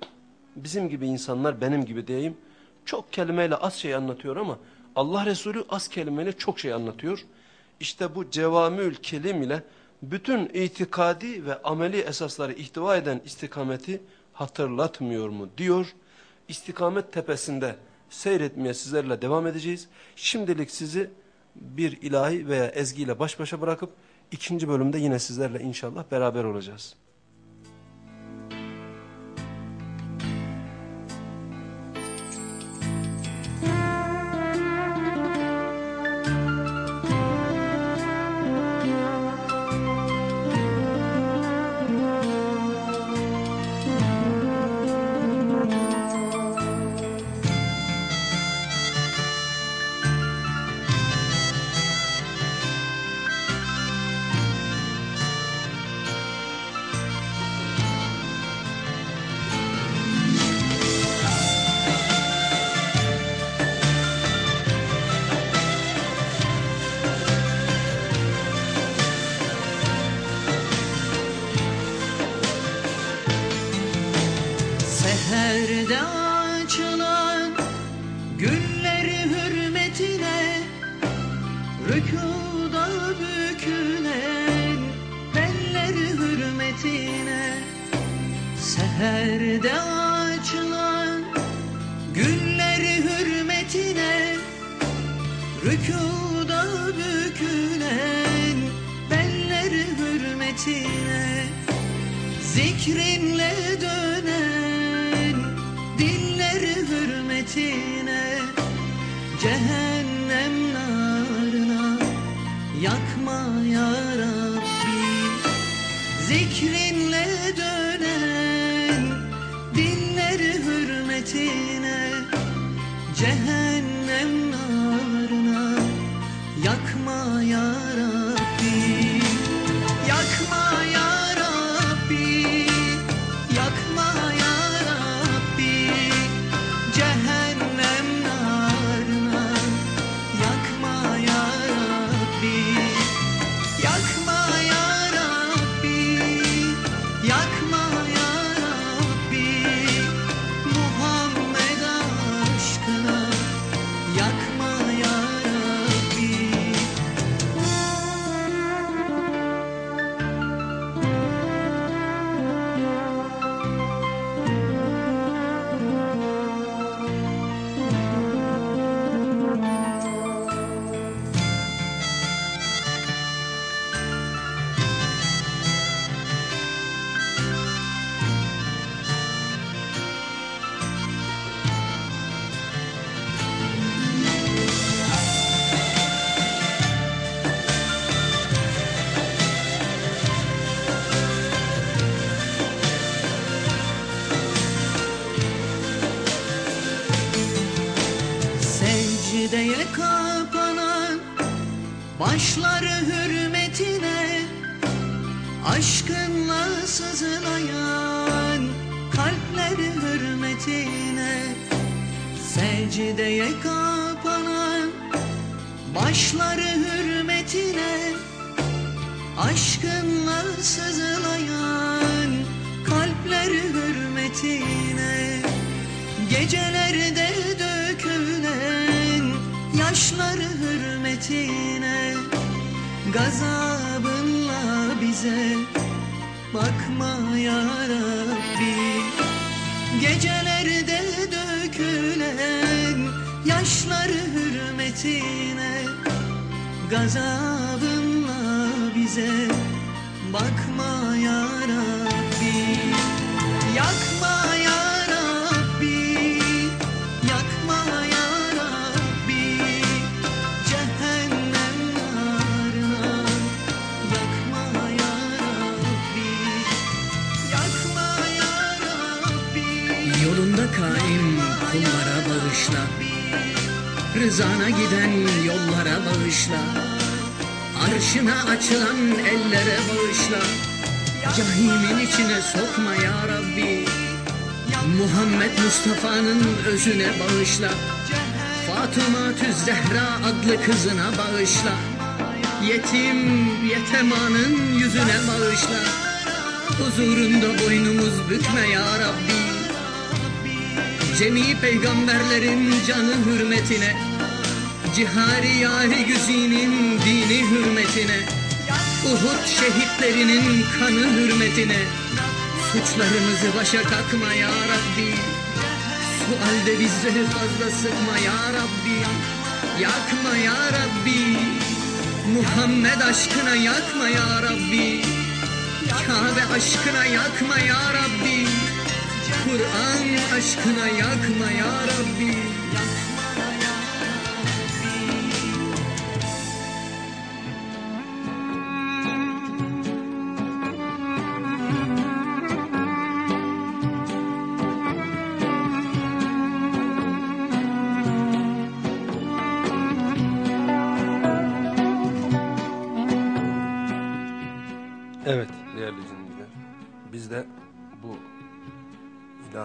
bizim gibi insanlar benim gibi diyeyim çok kelimeyle az şey anlatıyor ama Allah Resulü az kelimeyle çok şey anlatıyor. İşte bu cevamül kelim ile bütün itikadi ve ameli esasları ihtiva eden istikameti hatırlatmıyor mu diyor. İstikamet tepesinde seyretmeye sizlerle devam edeceğiz. Şimdilik sizi bir ilahi veya ezgiyle baş başa bırakıp ikinci bölümde yine sizlerle inşallah beraber olacağız. don't kapanan başları hürmetine Aşkınla sızılayan kalpleri hürmetine Secdeye kapanan başları hürmetine Aşkınla sızılayan kalpleri hürmetine. Gecelerde dön hürmetine Gazabınla bize Bakma ya Rabbi. Gecelerde dökülen Yaşlar hürmetine Gazabınla bize Bakma ya Rabbi bağışla. Rızana giden yollara bağışla. Arşına açılan ellere bağışla. Cahimin içine sokma ya Rabbi. Muhammed Mustafa'nın özüne bağışla. Fatıma Tüz Zehra adlı kızına bağışla. Yetim yetemanın yüzüne bağışla. Huzurunda boynumuz bükme ya Rabbi Cemi peygamberlerin canı hürmetine Cihari yari güzinin dini hürmetine Uhud şehitlerinin kanı hürmetine Suçlarımızı başa kakma ya Rabbi. Sualde bizleri fazla sıkma ya Rabbi. Yakma ya Rabbi. Muhammed aşkına yakma ya Rabbi. Kabe aşkına yakma ya Rabbi Kur'an aşkına yakma ya Rabbi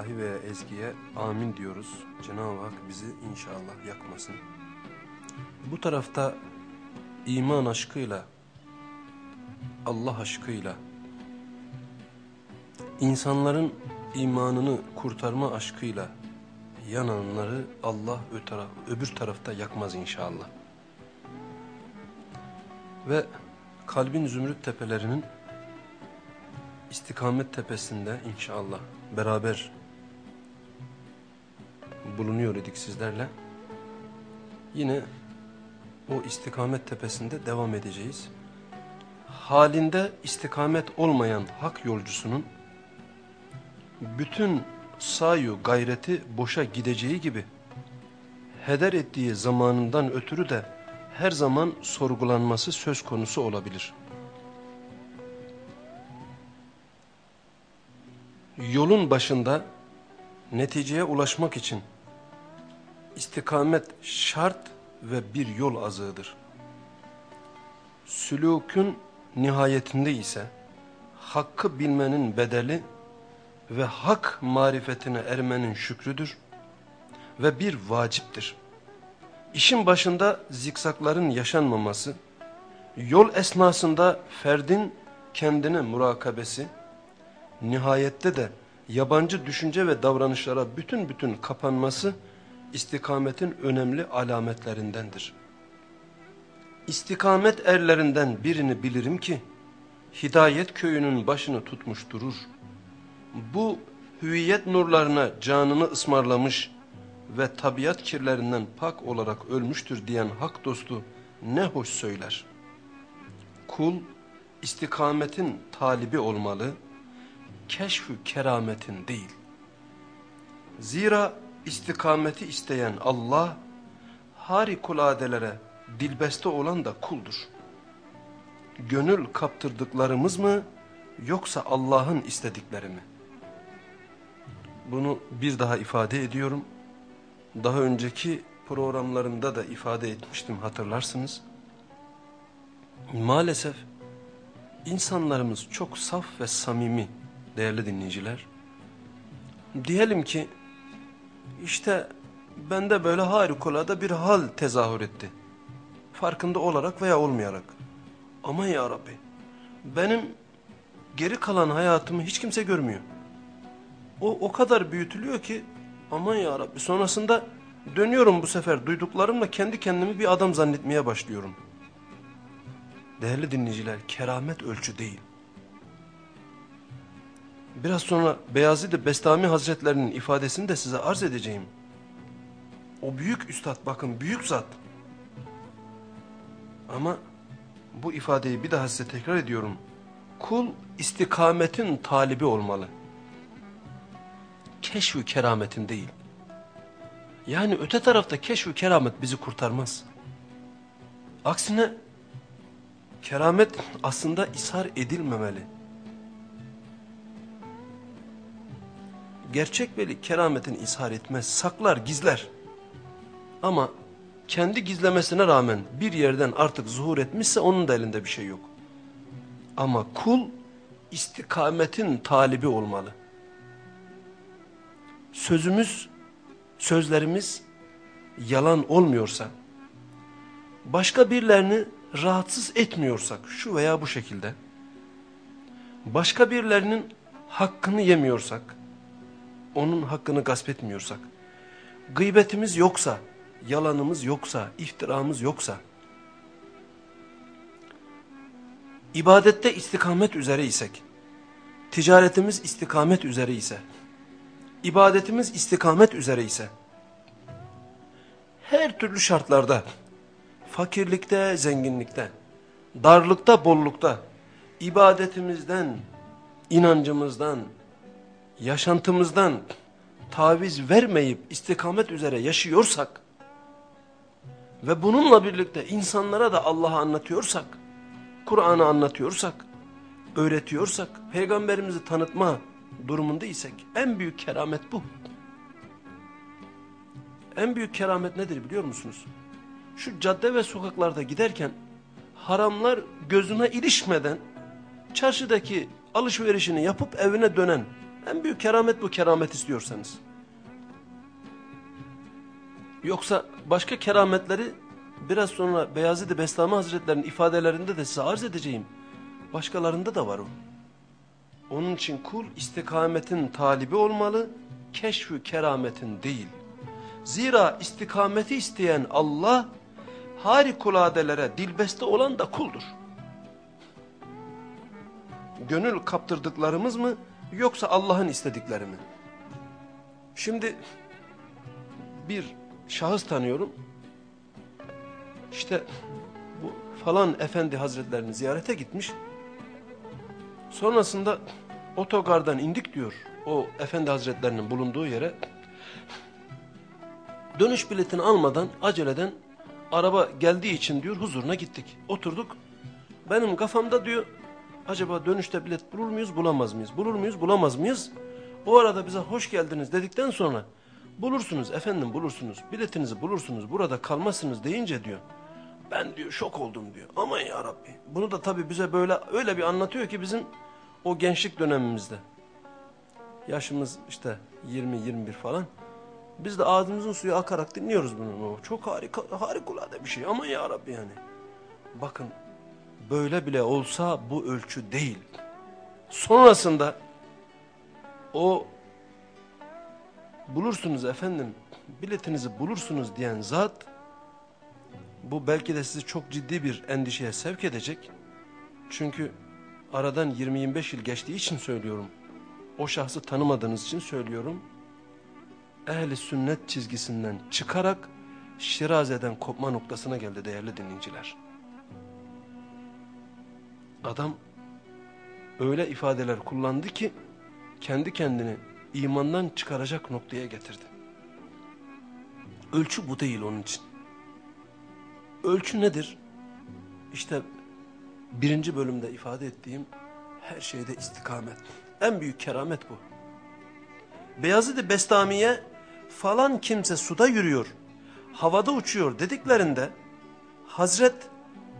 ilahi veya ezgiye amin diyoruz. Cenab-ı Hak bizi inşallah yakmasın. Bu tarafta iman aşkıyla, Allah aşkıyla, insanların imanını kurtarma aşkıyla yananları Allah öbür tarafta yakmaz inşallah. Ve kalbin zümrüt tepelerinin istikamet tepesinde inşallah beraber bulunuyor idik sizlerle. Yine o istikamet tepesinde devam edeceğiz. Halinde istikamet olmayan hak yolcusunun bütün sayu gayreti boşa gideceği gibi heder ettiği zamanından ötürü de her zaman sorgulanması söz konusu olabilir. Yolun başında neticeye ulaşmak için istikamet şart ve bir yol azığıdır. Sülükün nihayetinde ise hakkı bilmenin bedeli ve hak marifetine ermenin şükrüdür ve bir vaciptir. İşin başında zikzakların yaşanmaması, yol esnasında ferdin kendine murakabesi, nihayette de yabancı düşünce ve davranışlara bütün bütün kapanması istikametin önemli alametlerindendir. İstikamet erlerinden birini bilirim ki, hidayet köyünün başını tutmuş durur. Bu hüviyet nurlarına canını ısmarlamış ve tabiat kirlerinden pak olarak ölmüştür diyen hak dostu ne hoş söyler. Kul istikametin talibi olmalı, keşfü kerametin değil. Zira istikameti isteyen Allah, harikuladelere dilbeste olan da kuldur. Gönül kaptırdıklarımız mı yoksa Allah'ın istedikleri mi? Bunu bir daha ifade ediyorum. Daha önceki programlarımda da ifade etmiştim hatırlarsınız. Maalesef insanlarımız çok saf ve samimi değerli dinleyiciler. Diyelim ki işte bende böyle harikulade bir hal tezahür etti. Farkında olarak veya olmayarak. Aman ya Rabbi. Benim geri kalan hayatımı hiç kimse görmüyor. O o kadar büyütülüyor ki aman ya Rabbi. Sonrasında dönüyorum bu sefer duyduklarımla kendi kendimi bir adam zannetmeye başlıyorum. Değerli dinleyiciler keramet ölçü değil. Biraz sonra Beyazid-i Bestami Hazretlerinin ifadesini de size arz edeceğim. O büyük üstad bakın büyük zat. Ama bu ifadeyi bir daha size tekrar ediyorum. Kul istikametin talibi olmalı. Keşf-ü kerametin değil. Yani öte tarafta keşf-ü keramet bizi kurtarmaz. Aksine keramet aslında ishar edilmemeli. Gerçek veli kerametin ishar etmez, saklar, gizler. Ama kendi gizlemesine rağmen bir yerden artık zuhur etmişse onun da elinde bir şey yok. Ama kul istikametin talibi olmalı. Sözümüz, sözlerimiz yalan olmuyorsa, başka birilerini rahatsız etmiyorsak şu veya bu şekilde, başka birilerinin hakkını yemiyorsak, onun hakkını gasp etmiyorsak, gıybetimiz yoksa, yalanımız yoksa, iftiramız yoksa, ibadette istikamet üzere isek, ticaretimiz istikamet üzere ise, ibadetimiz istikamet üzere ise, her türlü şartlarda, fakirlikte, zenginlikte, darlıkta, bollukta, ibadetimizden, inancımızdan, yaşantımızdan taviz vermeyip istikamet üzere yaşıyorsak ve bununla birlikte insanlara da Allah'ı anlatıyorsak, Kur'an'ı anlatıyorsak, öğretiyorsak, peygamberimizi tanıtma durumunda en büyük keramet bu. En büyük keramet nedir biliyor musunuz? Şu cadde ve sokaklarda giderken haramlar gözüne ilişmeden çarşıdaki alışverişini yapıp evine dönen en büyük keramet bu keramet istiyorsanız. Yoksa başka kerametleri biraz sonra Beyazid-i Bestami Hazretleri'nin ifadelerinde de size arz edeceğim. Başkalarında da var o. Onun için kul istikametin talibi olmalı, keşfü kerametin değil. Zira istikameti isteyen Allah harikuladelere dilbeste olan da kuldur. Gönül kaptırdıklarımız mı yoksa Allah'ın istedikleri mi? Şimdi bir şahıs tanıyorum. İşte bu falan efendi hazretlerini ziyarete gitmiş. Sonrasında otogardan indik diyor o efendi hazretlerinin bulunduğu yere. Dönüş biletini almadan aceleden araba geldiği için diyor huzuruna gittik. Oturduk. Benim kafamda diyor acaba dönüşte bilet bulur muyuz bulamaz mıyız? Bulur muyuz bulamaz mıyız? O arada bize hoş geldiniz dedikten sonra bulursunuz efendim bulursunuz biletinizi bulursunuz burada kalmazsınız deyince diyor. Ben diyor şok oldum diyor. Aman ya Rabbi. Bunu da tabii bize böyle öyle bir anlatıyor ki bizim o gençlik dönemimizde. Yaşımız işte 20-21 falan. Biz de ağzımızın suyu akarak dinliyoruz bunu. Çok harika, harikulade bir şey. Aman ya Rabbi yani. Bakın böyle bile olsa bu ölçü değil. Sonrasında o bulursunuz efendim biletinizi bulursunuz diyen zat bu belki de sizi çok ciddi bir endişeye sevk edecek. Çünkü aradan 20-25 yıl geçtiği için söylüyorum. O şahsı tanımadığınız için söylüyorum. Ehli sünnet çizgisinden çıkarak Şiraze'den kopma noktasına geldi değerli dinleyiciler. Adam öyle ifadeler kullandı ki kendi kendini imandan çıkaracak noktaya getirdi. Ölçü bu değil onun için. Ölçü nedir? İşte birinci bölümde ifade ettiğim her şeyde istikamet. En büyük keramet bu. Beyazıd-ı Bestami'ye falan kimse suda yürüyor, havada uçuyor dediklerinde Hazret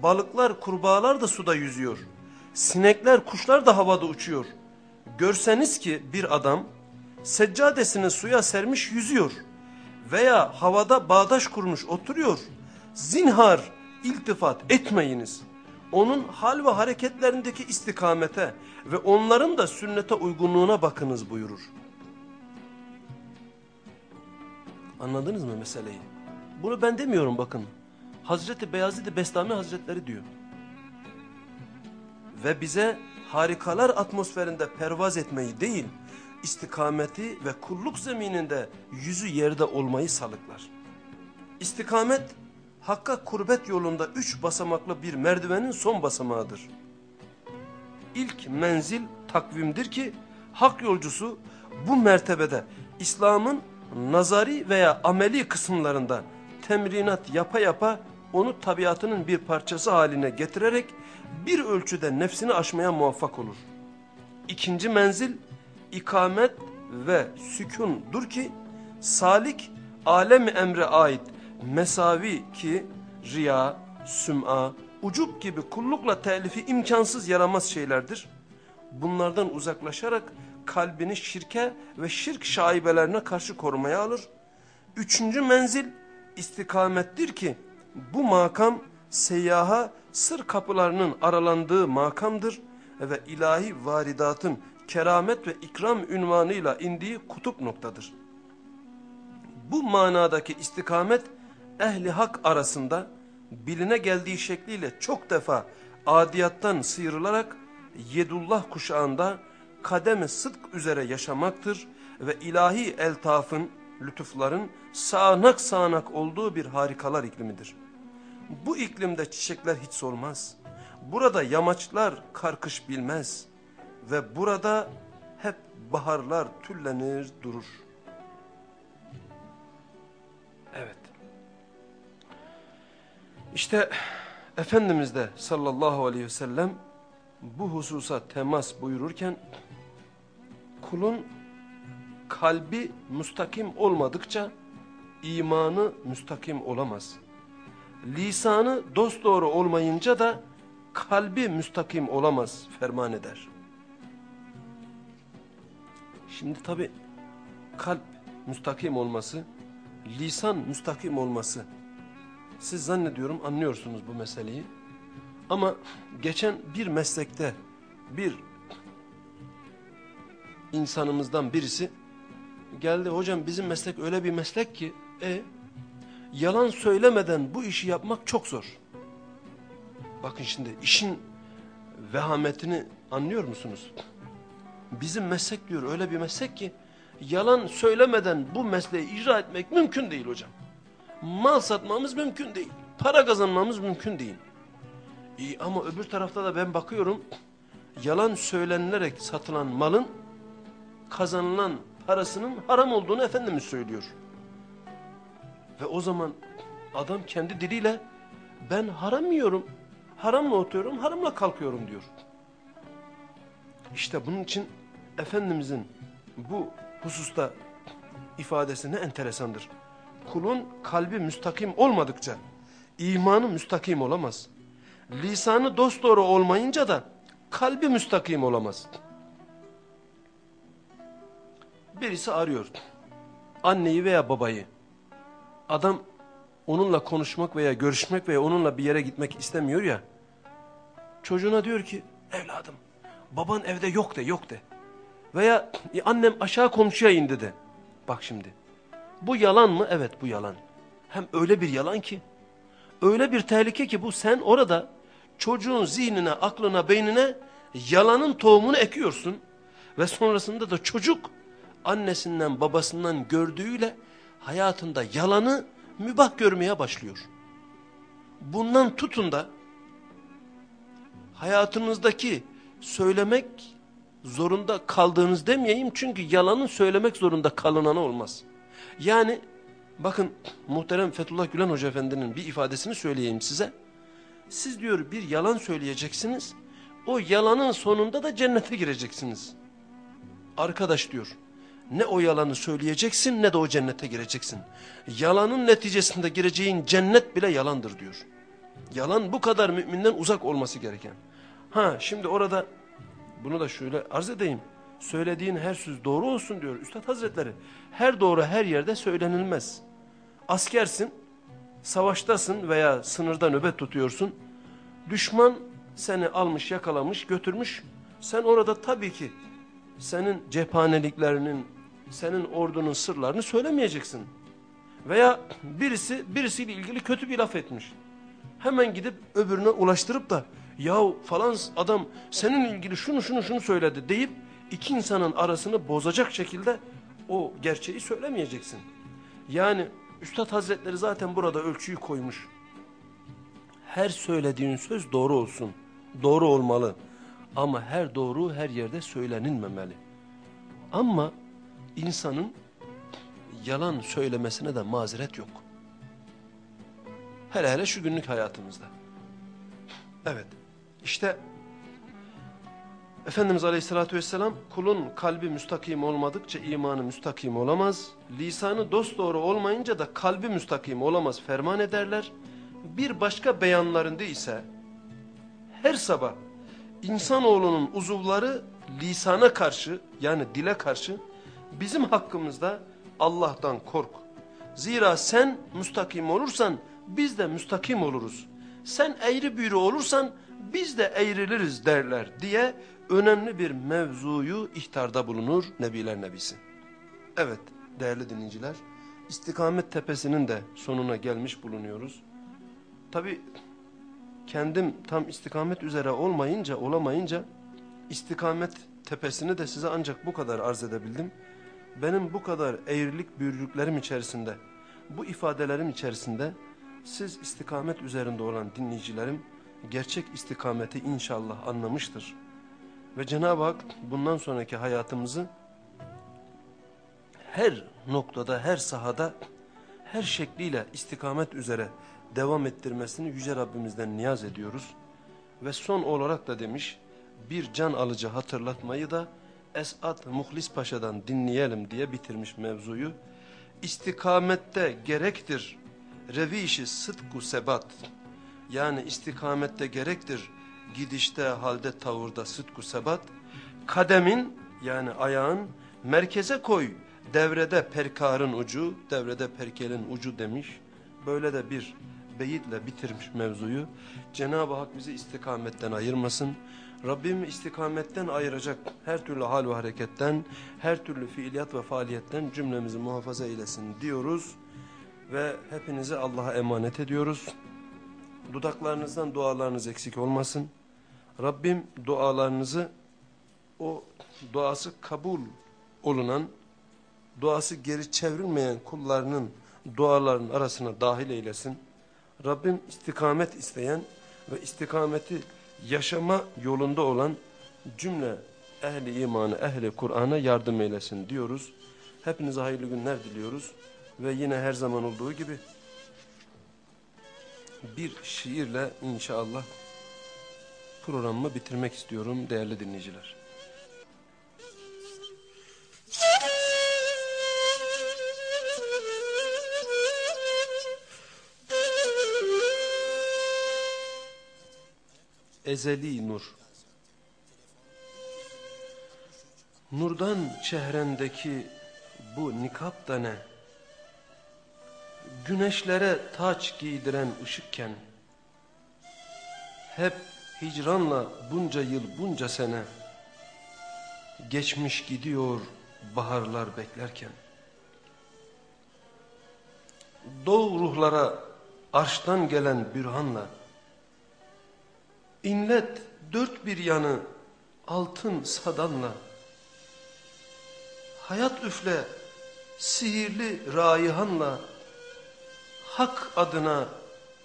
balıklar, kurbağalar da suda yüzüyor. Sinekler, kuşlar da havada uçuyor. Görseniz ki bir adam seccadesini suya sermiş yüzüyor veya havada bağdaş kurmuş oturuyor. Zinhar iltifat etmeyiniz. Onun hal ve hareketlerindeki istikamete ve onların da sünnete uygunluğuna bakınız buyurur. Anladınız mı meseleyi? Bunu ben demiyorum bakın. Hazreti Beyazid-i Bestami Hazretleri diyor. Ve bize harikalar atmosferinde pervaz etmeyi değil, istikameti ve kulluk zemininde yüzü yerde olmayı salıklar. İstikamet, Hakk'a kurbet yolunda üç basamaklı bir merdivenin son basamağıdır. İlk menzil takvimdir ki, hak yolcusu bu mertebede İslam'ın nazari veya ameli kısımlarında temrinat yapa yapa onu tabiatının bir parçası haline getirerek bir ölçüde nefsini aşmaya muvaffak olur. İkinci menzil ikamet ve sükundur ki salik alemi emre ait mesavi ki riya, süm'a, ucup gibi kullukla telifi imkansız yaramaz şeylerdir. Bunlardan uzaklaşarak kalbini şirke ve şirk şaibelerine karşı korumaya alır. Üçüncü menzil istikamettir ki bu makam seyyaha sır kapılarının aralandığı makamdır ve ilahi varidatın keramet ve ikram ünvanıyla indiği kutup noktadır. Bu manadaki istikamet ehli hak arasında biline geldiği şekliyle çok defa adiyattan sıyrılarak Yedullah kuşağında kademi sıdk üzere yaşamaktır ve ilahi eltafın, lütufların sağanak sağanak olduğu bir harikalar iklimidir. Bu iklimde çiçekler hiç solmaz. Burada yamaçlar karkış bilmez ve burada hep baharlar tüllenir durur. Evet. İşte Efendimiz de sallallahu aleyhi ve sellem bu hususa temas buyururken kulun kalbi müstakim olmadıkça imanı müstakim olamaz. Lisanı dosdoğru olmayınca da kalbi müstakim olamaz ferman eder. Şimdi tabi kalp müstakim olması, lisan müstakim olması. Siz zannediyorum anlıyorsunuz bu meseleyi. Ama geçen bir meslekte bir insanımızdan birisi geldi hocam bizim meslek öyle bir meslek ki e yalan söylemeden bu işi yapmak çok zor. Bakın şimdi işin vehametini anlıyor musunuz? Bizim meslek diyor öyle bir meslek ki yalan söylemeden bu mesleği icra etmek mümkün değil hocam. Mal satmamız mümkün değil. Para kazanmamız mümkün değil. İyi ama öbür tarafta da ben bakıyorum yalan söylenilerek satılan malın kazanılan parasının haram olduğunu Efendimiz söylüyor. Ve o zaman adam kendi diliyle ben haram yiyorum, haramla oturuyorum, haramla kalkıyorum diyor. İşte bunun için Efendimizin bu hususta ifadesi ne enteresandır. Kulun kalbi müstakim olmadıkça imanı müstakim olamaz. Lisanı dosdoğru olmayınca da kalbi müstakim olamaz. Birisi arıyor. Anneyi veya babayı. Adam onunla konuşmak veya görüşmek veya onunla bir yere gitmek istemiyor ya. Çocuğuna diyor ki evladım baban evde yok de yok de. Veya e, annem aşağı komşuya indi de. Bak şimdi. Bu yalan mı? Evet bu yalan. Hem öyle bir yalan ki. Öyle bir tehlike ki bu sen orada çocuğun zihnine, aklına, beynine yalanın tohumunu ekiyorsun. Ve sonrasında da çocuk annesinden babasından gördüğüyle hayatında yalanı mübah görmeye başlıyor. Bundan tutun da hayatınızdaki söylemek zorunda kaldığınız demeyeyim çünkü yalanın söylemek zorunda kalınanı olmaz. Yani bakın muhterem Fethullah Gülen Hoca Efendi'nin bir ifadesini söyleyeyim size. Siz diyor bir yalan söyleyeceksiniz. O yalanın sonunda da cennete gireceksiniz. Arkadaş diyor ne o yalanı söyleyeceksin ne de o cennete gireceksin. Yalanın neticesinde gireceğin cennet bile yalandır diyor. Yalan bu kadar müminden uzak olması gereken. Ha şimdi orada bunu da şöyle arz edeyim. Söylediğin her söz doğru olsun diyor Üstad Hazretleri. Her doğru her yerde söylenilmez. Askersin savaştasın veya sınırda nöbet tutuyorsun. Düşman seni almış yakalamış götürmüş. Sen orada tabii ki senin cephaneliklerinin, senin ordunun sırlarını söylemeyeceksin. Veya birisi birisiyle ilgili kötü bir laf etmiş. Hemen gidip öbürüne ulaştırıp da yahu falan adam senin ilgili şunu şunu şunu söyledi deyip iki insanın arasını bozacak şekilde o gerçeği söylemeyeceksin. Yani Üstad Hazretleri zaten burada ölçüyü koymuş. Her söylediğin söz doğru olsun. Doğru olmalı. Ama her doğru her yerde söylenilmemeli. Ama insanın yalan söylemesine de mazeret yok. Hele hele şu günlük hayatımızda. Evet. İşte Efendimiz Aleyhisselatü Vesselam kulun kalbi müstakim olmadıkça imanı müstakim olamaz. Lisanı dosdoğru olmayınca da kalbi müstakim olamaz ferman ederler. Bir başka beyanlarında ise her sabah insanoğlunun uzuvları lisana karşı yani dile karşı bizim hakkımızda Allah'tan kork. Zira sen müstakim olursan biz de müstakim oluruz. Sen eğri büğrü olursan biz de eğriliriz derler diye önemli bir mevzuyu ihtarda bulunur Nebiler Nebisi. Evet değerli dinleyiciler istikamet tepesinin de sonuna gelmiş bulunuyoruz. Tabi kendim tam istikamet üzere olmayınca olamayınca istikamet tepesini de size ancak bu kadar arz edebildim. Benim bu kadar eğrilik büyürlüklerim içerisinde bu ifadelerim içerisinde siz istikamet üzerinde olan dinleyicilerim gerçek istikameti inşallah anlamıştır. Ve Cenab-ı Hak bundan sonraki hayatımızı her noktada, her sahada, her şekliyle istikamet üzere devam ettirmesini Yüce Rabbimizden niyaz ediyoruz. Ve son olarak da demiş, bir can alıcı hatırlatmayı da Esat Muhlis Paşa'dan dinleyelim diye bitirmiş mevzuyu. İstikamette gerektir revişi sıdku sebat yani istikamette gerektir gidişte halde tavırda sıdku sebat kademin yani ayağın merkeze koy devrede perkarın ucu devrede perkelin ucu demiş böyle de bir beyitle bitirmiş mevzuyu Cenab-ı Hak bizi istikametten ayırmasın Rabbim istikametten ayıracak her türlü hal ve hareketten her türlü fiiliyat ve faaliyetten cümlemizi muhafaza eylesin diyoruz ve hepinizi Allah'a emanet ediyoruz. Dudaklarınızdan dualarınız eksik olmasın. Rabbim dualarınızı o duası kabul olunan, duası geri çevrilmeyen kullarının dualarının arasına dahil eylesin. Rabbim istikamet isteyen ve istikameti yaşama yolunda olan cümle ehli imanı, ehli Kur'an'a yardım eylesin diyoruz. Hepinize hayırlı günler diliyoruz. Ve yine her zaman olduğu gibi bir şiirle inşallah programımı bitirmek istiyorum değerli dinleyiciler. Ezeli Nur Nurdan çehrendeki bu nikap da ne? güneşlere taç giydiren ışıkken, hep hicranla bunca yıl bunca sene, geçmiş gidiyor baharlar beklerken, doğu ruhlara arştan gelen bürhanla, inlet dört bir yanı altın sadanla, hayat üfle sihirli raihanla, hak adına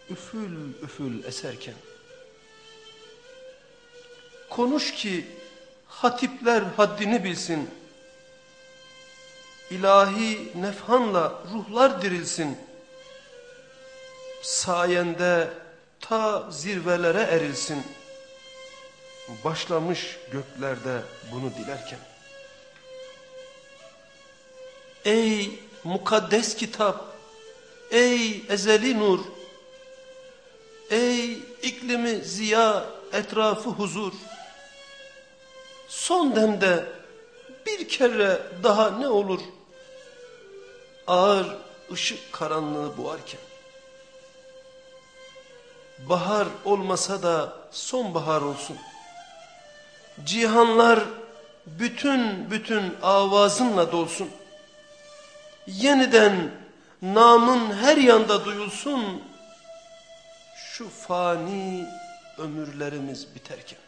üfül üfül eserken. Konuş ki hatipler haddini bilsin. İlahi nefhanla ruhlar dirilsin. Sayende ta zirvelere erilsin başlamış göklerde bunu dilerken ey mukaddes kitap Ey ezeli nur, ey iklimi ziya, etrafı huzur. Son demde bir kere daha ne olur? Ağır ışık karanlığı boğarken. Bahar olmasa da sonbahar olsun. Cihanlar bütün bütün avazınla dolsun. Yeniden namın her yanda duyulsun. Şu fani ömürlerimiz biterken.